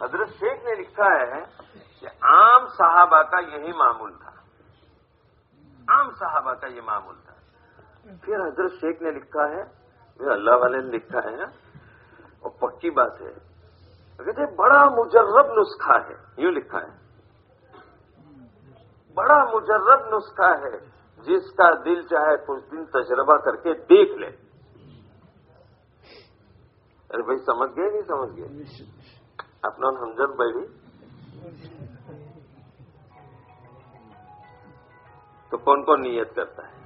حضرت شیخ نے لکھا ہے کہ عام صحابہ کا یہی معمول تھا۔ عام صحابہ کا یہ معمول تھا۔ پھر حضرت شیخ نے لکھا ہے اللہ والے نے لکھا ہے اور پکی بات ہے۔ کہتے بڑا مجرب نسخہ ہے۔ یوں لکھا ہے۔ بڑا مجرب نسخہ ہے۔ جس کا دل چاہے کچھ دن تجربہ کر کے دیکھ لے۔ ارے بھائی، سمجھ گئے نہیں؟ سمجھ گئے۔ اپنا ہمجن بھائی تو کون کون نیت کرتا ہے؟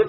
એક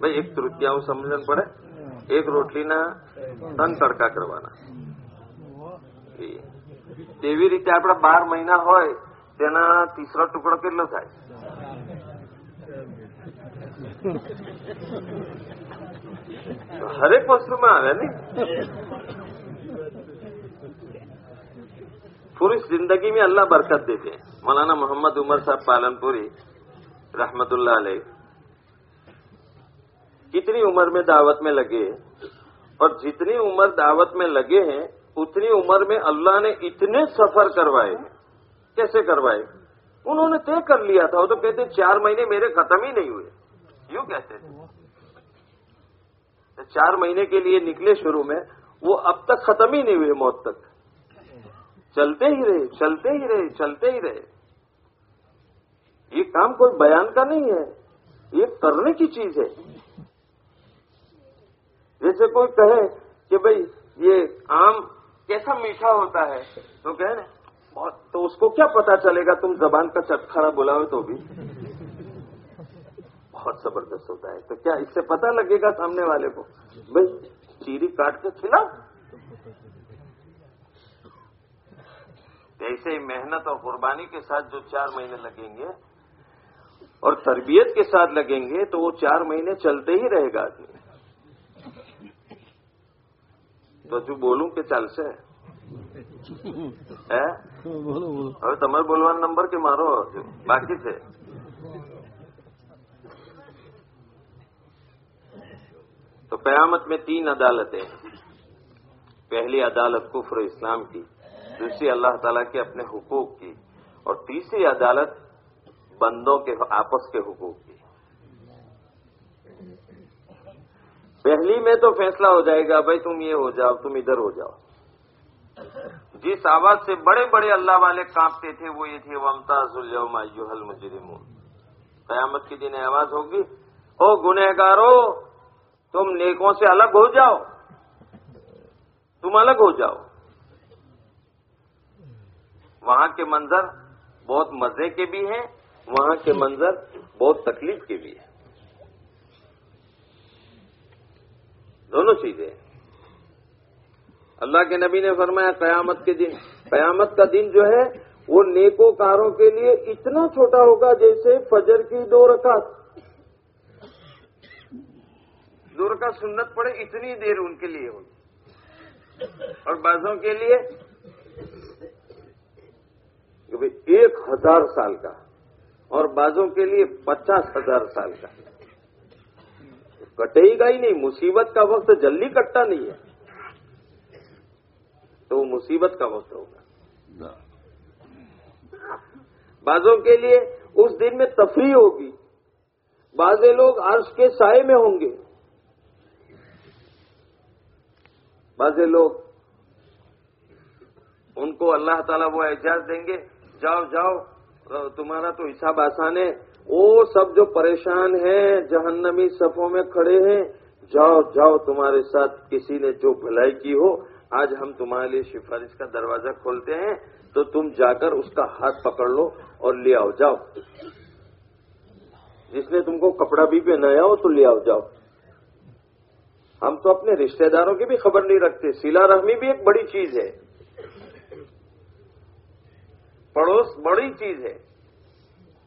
ભાઈ, એક તૃતીયાંશ સમજણ પડે. એક રોટલીના તન તડકા કરવાના. તેવી રીતે આપણા બાર મહિના હોય, તેના તીસરો ટુકડો કેટલો થાય? હરેક વસ્તુમાં આવે ને? پوری زندگی میں اللہ برکت دیتے ہیں۔ مولانا محمد عمر صاحب پالن پوری رحمت اللہ علیہ۔ کتنی عمر میں دعوت میں لگے اور جتنی عمر دعوت میں لگے ہیں، اتنی عمر میں اللہ نے اتنے سفر کروائے۔ کیسے کروائے؟ انہوں نے طے کر لیا تھا۔ وہ تو کہتے چار مہینے میرے ختم ہی نہیں ہوئے۔ یوں کہتے تھے چار مہینے کے لیے نکلے شروع میں، وہ اب تک ختم ہی نہیں ہوئے موت تک۔ چلتے ہی رہے، چلتے ہی رہے، چلتے ہی رہے۔ یہ کام کوئی بیان کا نہیں ہے، یہ کرنے کی چیز ہے۔ جیسے کوئی کہے کہ بھئی یہ آم کیسا میٹھا ہوتا ہے، تو کہے نا تو اس کو کیا پتا چلے گا، تم زبان کا چٹکھارا بلاؤ تو بھی۔ بہت زبردست ہوتا ہے۔ تو کیا اس سے پتا لگے گا سامنے والے کو؟ بھئی چیری کاٹ کے کھلا ایسے ہی محنت اور قربانی کے ساتھ جو چار مہینے لگیں گے اور تربیت کے ساتھ لگیں گے تو وہ چار مہینے چلتے ہی رہے گا آدمی۔ تو جو بولوں کہ چل سے۔ હવે تمہیں بولوان نمبر کے مارو باقی سے تو قیامت میں تین عدالتیں ہیں۔ پہلی عدالت کفر اسلام کی۔ دوسری اللہ تعالیٰ کے اپنے حقوق کی اور تیسری عدالت بندوں کے آپس کے حقوق کی۔ پہلی میں تو فیصلہ ہو جائے گا، بھائی تم یہ ہو جاؤ، تم ادھر ہو جاؤ۔ جس آواز سے بڑے بڑے اللہ والے کانپتے تھے، وہ یہ تھے ومتاز الوم مجرم قیامت کے دن آواز ہوگی۔ او گنہگارو، تم نیکوں سے الگ ہو جاؤ۔ تم الگ ہو جاؤ۔ وہاں کے منظر بہت مزے کے بھی ہیں، وہاں کے منظر بہت تکلیف کے بھی ہیں۔ دونوں چیزیں اللہ کے نبی نے فرمایا، قیامت کے دن، قیامت کا دن جو ہے، وہ نیکو کاروں کے لیے اتنا چھوٹا ہوگا جیسے فجر کی دو رکعت۔ دو رکعت سنت پڑے اتنی دیر ان کے لیے ہوگی۔ اور بعضوں کے لیے کہ بھائی ایک ہزار سال کا اور بعضوں کے لیے پچاس ہزار سال کا کٹے گا ہی نہیں۔ مصیبت کا وقت جلدی کٹتا نہیں ہے۔ تو وہ مصیبت کا وقت ہوگا۔ بعضوں کے لیے اس دن میں تفریح ہوگی۔ بازے لوگ عرش کے سائے میں ہوں گے۔ بازے لوگ ان کو اللہ تعالیٰ وہ اعجاز دیں گے۔ جاؤ جاؤ تمہارا تو حساب آسان ہے۔ وہ سب جو پریشان ہیں، جہنمی صفوں میں کھڑے ہیں، جاؤ جاؤ، تمہارے ساتھ کسی نے جو بھلائی کی ہو، آج ہم تمہارے لیے سفارش کا دروازہ کھولتے ہیں۔ تو تم جا کر اس کا ہاتھ پکڑ لو اور لے آؤ، جاؤ۔ جس نے تم کو کپڑا بھی پہنایا ہو، تو لے آؤ، جاؤ۔ ہم تو اپنے رشتہ داروں کی بھی خبر نہیں رکھتے۔ سیلا رحمی بھی ایک بڑی چیز ہے۔ پڑوس بڑی چیز ہے۔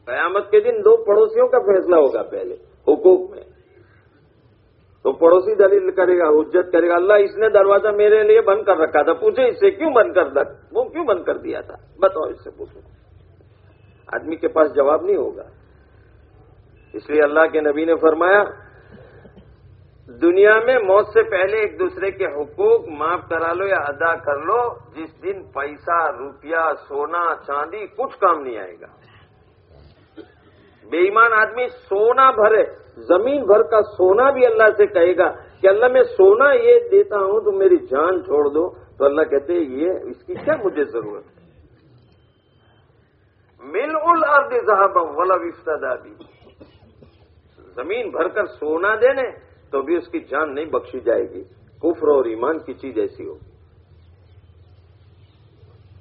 قیامت کے دن دو پڑوسیوں کا فیصلہ ہوگا پہلے، حقوق میں۔ تو پڑوسی دلیل کرے گا، حجت کرے گا، اللہ اس نے دروازہ میرے لیے بند کر رکھا تھا، پوچھے اس سے کیوں بند کر رکھ، وہ کیوں بند کر دیا تھا؟ بتاؤ اس سے پوچھو۔ آدمی کے پاس جواب نہیں ہوگا۔ اس لیے اللہ کے نبی نے فرمایا دنیا میں موت سے پہلے ایک دوسرے کے حقوق معاف کرا لو یا ادا کر لو، جس دن پیسہ، روپیہ، سونا، چاندی کچھ کام نہیں آئے گا۔ بے ایمان آدمی سونا بھرے، زمین بھر کا سونا بھی اللہ سے کہے گا کہ اللہ میں سونا یہ دیتا ہوں، تو میری جان چھوڑ دو۔ تو اللہ کہتے ہیں، یہ اس کی کیا مجھے ضرورت؟ ہے مل الارض ذہب ولا وفتہ دادی زمین بھر کر سونا دینے تو بھی اس کی جان نہیں بخشی جائے گی۔ کفر اور ایمان کی چیز ایسی ہوگی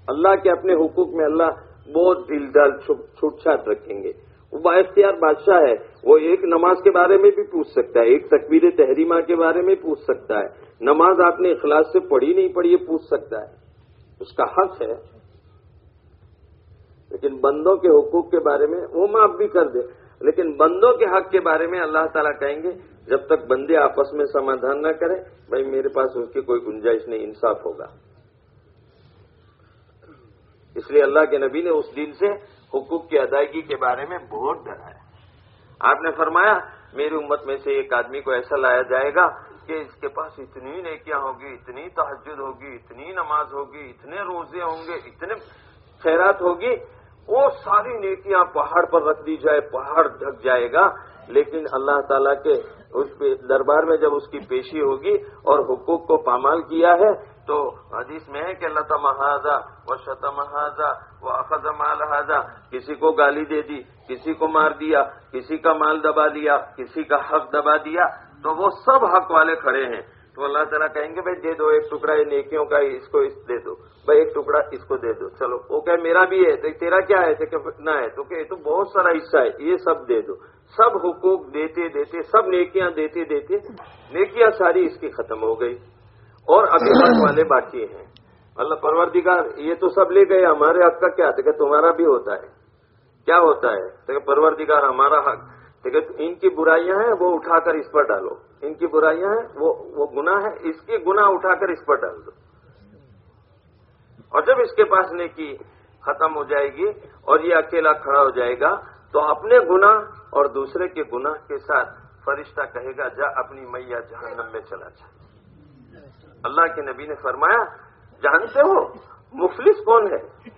اللہ کے اپنے حقوق میں اللہ بہت دلدار چھوٹ چھاٹ رکھیں گے۔ وہ با اختیار بادشاہ ہے۔ وہ ایک نماز کے بارے میں بھی پوچھ سکتا ہے، ایک تکبیر تحریمہ کے بارے میں پوچھ سکتا ہے۔ نماز آپ نے اخلاص سے پڑھی نہیں پڑھی، یہ پوچھ سکتا ہے۔ اس کا حق ہے۔ لیکن بندوں کے حقوق کے بارے میں وہ معاف بھی کر دے لیکن بندوں کے حق کے بارے میں اللہ تعالیٰ کہیں گے، جب تک بندے آپس میں سمادھان نہ کرے بھائی میرے پاس اس کی کوئی گنجائش نہیں، انصاف ہوگا۔ اس لیے اللہ کے نبی نے اس دن سے حقوق کی ادائیگی کے بارے میں بہت ڈرایا۔ آپ نے فرمایا، میری امت میں سے ایک آدمی کو ایسا لایا جائے گا کہ اس کے پاس اتنی نیکیاں ہوگی، اتنی تحجد ہوگی، اتنی نماز ہوگی، اتنے روزے ہوں گے، اتنے خیرات ہوگی وہ ساری نیکیاں پہاڑ پر رکھ دی جائے، پہاڑ ڈھک جائے گا۔ لیکن اللہ تعالیٰ کے اس پہ دربار میں جب اس کی پیشی ہوگی اور حقوق کو پامال کیا ہے، تو حدیث میں ہے کہ اللہ محاذہ و شت محاذہ و اخذ مالحاظہ کسی کو گالی دے دی، کسی کو مار دیا، کسی کا مال دبا دیا، کسی کا حق دبا دیا۔ تو وہ سب حق والے کھڑے ہیں۔ تو اللہ تعالیٰ کہیں گے، بھائی دے دو ایک ٹکڑا یہ نیکیوں کا، اس کو اس دے دو۔ بھائی ایک ٹکڑا اس کو دے دو۔ چلو، وہ کہ میرا بھی ہے، تو تیرا کیا ہے؟ کہ نہ ہے۔ تو کہ تو بہت سارا حصہ ہے، یہ سب دے دو۔ سب حقوق دیتے دیتے، سب نیکیاں دیتے دیتے، نیکیاں ساری اس کی ختم ہو گئی۔ اور ابھی حق والے باقی ہیں۔ اللہ پروردگار، یہ تو سب لے گئے، ہمارے حق کا کیا؟ تھا کہ تمہارا بھی ہوتا ہے۔ کیا ہوتا ہے؟ تو کہ پروردگار، ہمارا حق تو ان کی برائیاں ہیں وہ اٹھا کر اس پر ڈالو۔ ان کی برائیاں ہیں وہ وہ گناہ ہے اس کی گناہ اٹھا کر اس پر ڈال دو۔ اور جب اس کے پاس نیکی ختم ہو جائے گی اور یہ اکیلا کھڑا ہو جائے گا، تو اپنے گناہ اور دوسرے کے گناہ کے ساتھ فرشتہ کہے گا، جا اپنی میاں جہنم میں چلا جا۔ اللہ کے نبی نے فرمایا، جانتے ہو مفلس کون ہے؟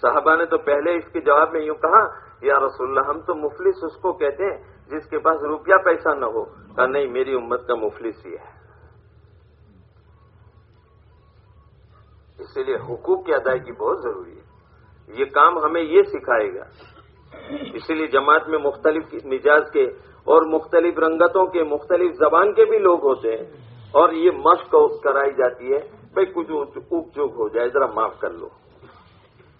صحابہ نے تو پہلے اس کے جواب میں یوں کہا یا رسول اللہ، ہم تو مفلس اس کو کہتے ہیں جس کے پاس روپیہ پیسہ نہ ہو۔ کہا، نہیں، میری امت کا مفلس یہ ہے۔ اسی لیے حقوق کی ادائیگی بہت ضروری ہے۔ یہ کام ہمیں یہ سکھائے گا۔ اسی لیے جماعت میں مختلف مزاج کے اور مختلف رنگتوں کے مختلف زبان کے بھی لوگ ہوتے ہیں اور یہ مشق کرائی جاتی ہے، بھائی، کچھ اوک چوک ہو جائے، ذرا معاف کر لو۔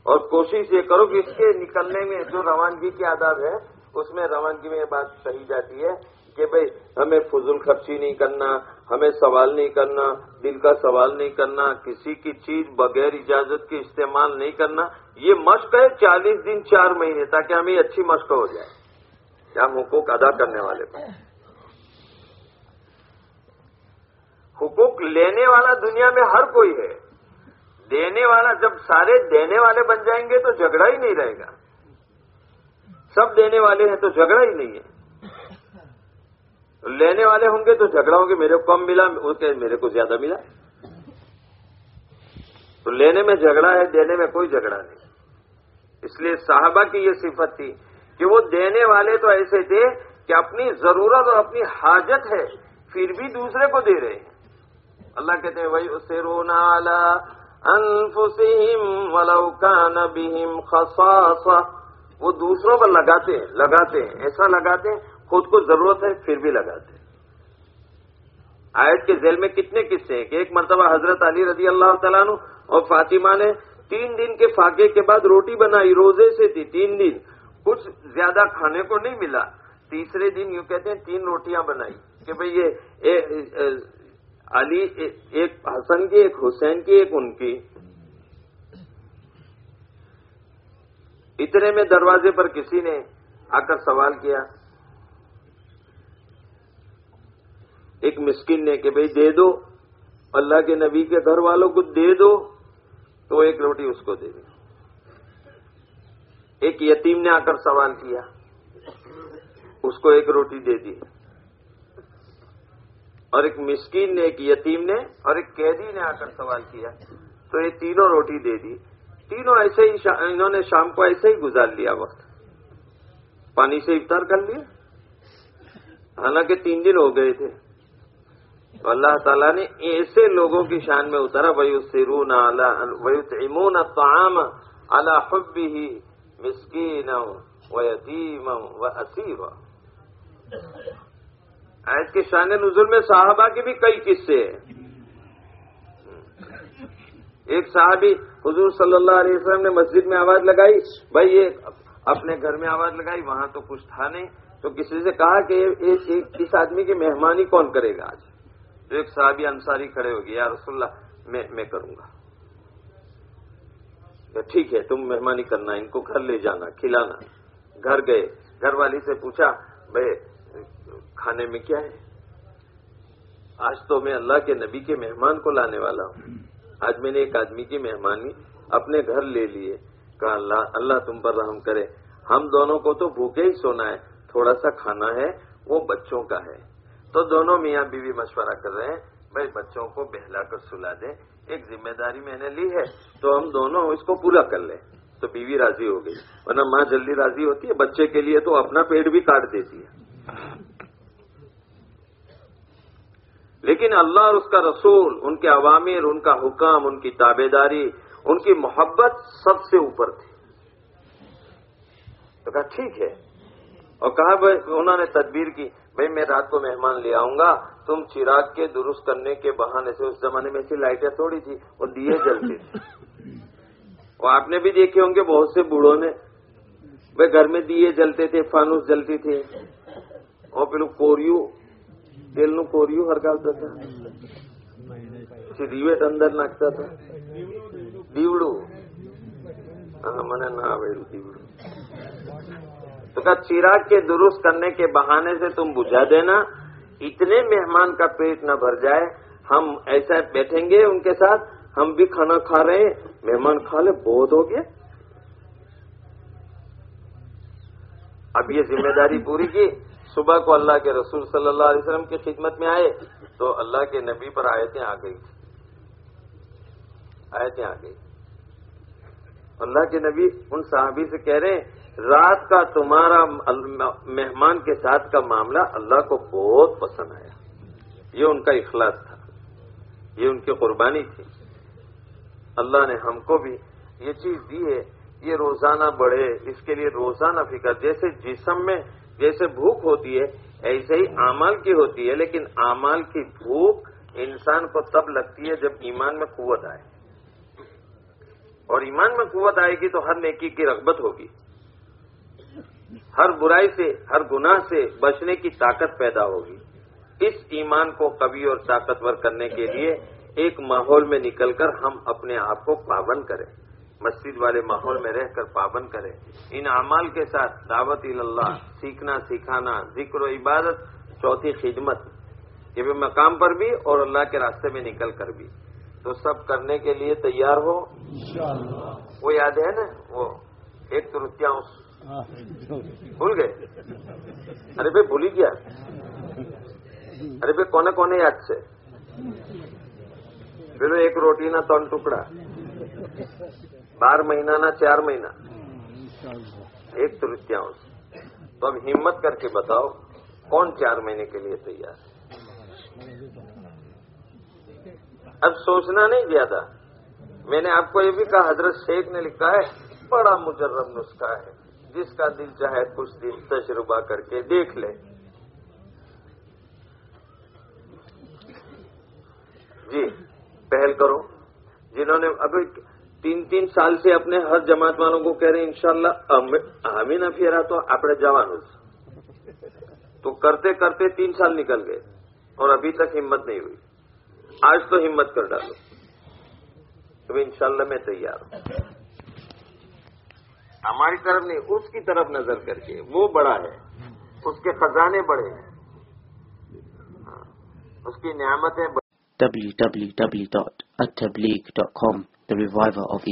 اور کوشش یہ کرو کہ اس کے نکلنے میں جو روانگی کی آداب ہے، اس میں روانگی میں یہ بات کہی جاتی ہے کہ بھئی ہمیں فضول خرچی نہیں کرنا، ہمیں سوال نہیں کرنا، دل کا سوال نہیں کرنا، کسی کی چیز بغیر اجازت کے استعمال نہیں کرنا۔ یہ مشق ہے چالیس دن، چار مہینے تاکہ ہمیں اچھی مشق ہو جائے۔ کیا حقوق ادا کرنے والے پر حقوق لینے والا دنیا میں ہر کوئی ہے۔ دینے والا جب سارے دینے والے بن جائیں گے تو جھگڑا ہی نہیں رہے گا۔ سب دینے والے ہیں تو جھگڑا ہی نہیں ہے۔ لینے والے ہوں گے تو جھگڑا ہوں گے۔ میرے کو کم ملا میرے کو زیادہ ملا۔ تو لینے میں جھگڑا ہے، دینے میں کوئی جھگڑا نہیں۔ اس لیے صحابہ کی یہ صفت تھی کہ وہ دینے والے تو ایسے تھے کہ اپنی ضرورت اور اپنی حاجت ہے، پھر بھی دوسرے کو دے رہے ہیں۔ اللہ کہتے ہیں وہی اسے رونا انفسہم ولو کان بہم خصاصہ۔ وہ دوسروں پر لگاتے ہیں لگاتے ہیں۔ ایسا لگاتے ہیں، خود کو ضرورت ہے، پھر بھی لگاتے ہیں۔ آیت کے ذیل میں کتنے قصے ہیں کہ ایک مرتبہ حضرت علی رضی اللہ تعالیٰ عنہ اور فاطمہ نے تین دن کے فاقے کے بعد روٹی بنائی، روزے سے تھی، تین دن۔ کچھ زیادہ کھانے کو نہیں ملا۔ تیسرے دن یوں کہتے ہیں تین روٹیاں بنائی کہ بھئی یہ علی ایک حسن کی، ایک حسین کی، ایک ان کی۔ اتنے میں دروازے پر کسی نے آ کر سوال کیا۔ ایک مسکن نے کہ بھئی دے دو، اللہ کے نبی کے گھر والوں کو دے دو، تو ایک روٹی اس کو دے دی ایک یتیم نے آ کر سوال کیا، اس کو ایک روٹی دے دی۔ اور ایک مسکین نے، ایک یتیم نے اور ایک قیدی نے آ کر سوال کیا۔ تو یہ تینوں روٹی دے دی۔ تینوں ایسے ہی انہوں نے شام کو ایسے ہی گزار لیا وقت۔ پانی سے افطار کر لیا۔ حالانکہ تین دن ہو گئے تھے۔ تو اللہ تعالیٰ نے ایسے لوگوں کی شان میں اترا ویو سرون ویوتعمون الطعام على حبه مسکینا و یتیما و اسیرا آج کے شان نزول میں صحابہ کے بھی کئی قصے ہیں۔ ایک صحابی حضور صلی اللہ علیہ وسلم نے مسجد میں آواز لگائی، بھائی یہ اپنے گھر میں آواز لگائی، وہاں تو کچھ تھا نہیں۔ تو کسی سے کہا کہ اس آدمی کی مہمانی کون کرے گا آج؟ تو ایک صحابی انصاری کھڑے ہو گئے یا رسول اللہ، میں میں کروں گا۔ ٹھیک ہے، تم مہمانی کرنا، ان کو گھر لے جانا، کھلانا۔ گھر گئے، گھر والی سے پوچھا، بھائی کھانے میں کیا ہے؟ آج تو میں اللہ کے نبی کے مہمان کو لانے والا ہوں۔ آج میں نے ایک آدمی کی مہمانی اپنے گھر لے لیے کہا، اللہ اللہ تم پر رحم کرے۔ ہم دونوں کو تو بھوکے ہی سونا ہے۔ تھوڑا سا کھانا ہے، وہ بچوں کا ہے۔ تو دونوں میاں بیوی مشورہ کر رہے ہیں، بھائی بچوں کو بہلا کر سلا دیں۔ ایک ذمہ داری میں نے لی ہے، تو ہم دونوں اس کو پورا کر لیں۔ تو بیوی راضی ہو گئی۔ ورنہ ماں جلدی راضی ہوتی ہے، بچے کے لیے تو اپنا پیٹ بھی کاٹ دیتی ہے۔ لیکن اللہ اور اس کا رسول، ان کے عوامر، ان کا حکام، ان کی تابے داری ان کی محبت سب سے اوپر تھی۔ تو کہا ٹھیک ہے۔ اور کہا بھائی، انہوں نے تدبیر کی، بھائی میں رات کو مہمان لے آؤں گا، تم چراغ کے درست کرنے کے بہانے سے، اس زمانے میں ایسی لائٹیں تھوڑی تھی اور دیے جلتے تھے۔ وہ آپ نے بھی دیکھے ہوں گے، بہت سے بوڑھوں نے۔ بھائی گھر میں دیے جلتے تھے، فانوس جلتی تھی۔ اور پھر کوریو تیل نو کوریو ہرگالتا تھا ریویٹ اندر ناکتا تھا۔ دیوڑو۔ ہاں من نہ دیوڑو۔ تو کہا، چراغ کے درست کرنے کے بہانے سے تم بجھا دینا۔ اتنے مہمان کا پیٹ نہ بھر جائے۔ ہم ایسا بیٹھیں گے ان کے ساتھ۔ ہم بھی کھانا کھا رہے ہیں۔ مہمان کھا لے، بہت ہو گیا۔ اب یہ ذمہ داری پوری کی۔ صبح کو اللہ کے رسول صلی اللہ علیہ وسلم کی خدمت میں آئے تو اللہ کے نبی پر آیتیں آ گئی۔ آیتیں آ گئی۔ اللہ کے نبی ان صحابی سے کہہ رہے ہیں، رات کا تمہارا مہمان کے ساتھ کا معاملہ اللہ کو بہت پسند آیا۔ یہ ان کا اخلاص تھا۔ یہ ان کی قربانی تھی۔ اللہ نے ہم کو بھی یہ چیز دی ہے، یہ روزانہ بڑھے، اس کے لیے روزانہ فکر، جیسے جسم میں جیسے بھوک ہوتی ہے، ایسے ہی اعمال کی ہوتی ہے، لیکن اعمال کی بھوک انسان کو تب لگتی ہے جب ایمان میں قوت آئے۔ اور ایمان میں قوت آئے گی تو ہر نیکی کی رغبت ہوگی۔ ہر برائی سے، ہر گناہ سے بچنے کی طاقت پیدا ہوگی۔ اس ایمان کو قوی اور طاقتور کرنے کے لیے ایک ماحول میں نکل کر ہم اپنے آپ کو پابند کریں۔ مسجد والے ماحول میں رہ کر پابند کریں۔ ان اعمال کے ساتھ دعوت اللہ سیکھنا سکھانا ذکر و عبادت چوتھی خدمت یہ بھی مقام پر بھی اور اللہ کے راستے میں نکل کر بھی۔ تو سب کرنے کے لیے تیار ہو۔ وہ یاد ہے نا وہ ایک ترتیاؤں بھول گئے؟ ارے بھائی بھولی گیا ارے بھائی کونے کونے یاد سے؟ پھر ایک روٹی نہ تون ٹکڑا۔ بار مہینہ نہ چار مہینہ۔ ایک ترتیاؤں تو اب ہمت کر کے بتاؤ کون چار مہینے کے لیے تیار ہے؟ اب سوچنا نہیں زیادہ میں نے آپ کو یہ بھی کہا حضرت شیخ نے لکھا ہے بڑا مجرب نسخہ ہے۔ جس کا دل چاہے کچھ دن تجربہ کر کے دیکھ لے۔ جی پہل کرو۔ جنہوں نے ابھی تین تین سال سے اپنے ہر جماعت والوں کو کہہ رہے ہیں، انشاءاللہ ہمیں نہ پھیرا تو آپ جوان تو کرتے کرتے تین سال نکل گئے اور ابھی تک ہمت نہیں ہوئی۔ آج تو ہمت کر ڈالو۔ ابھی انشاءاللہ میں تیار ہوں۔ ہماری طرف نہیں، اس کی طرف نظر کر کے۔ وہ بڑا ہے۔ اس کے خزانے بڑے ہیں۔ ہاں، اس کی نعمتیں www.attableek.com The revival of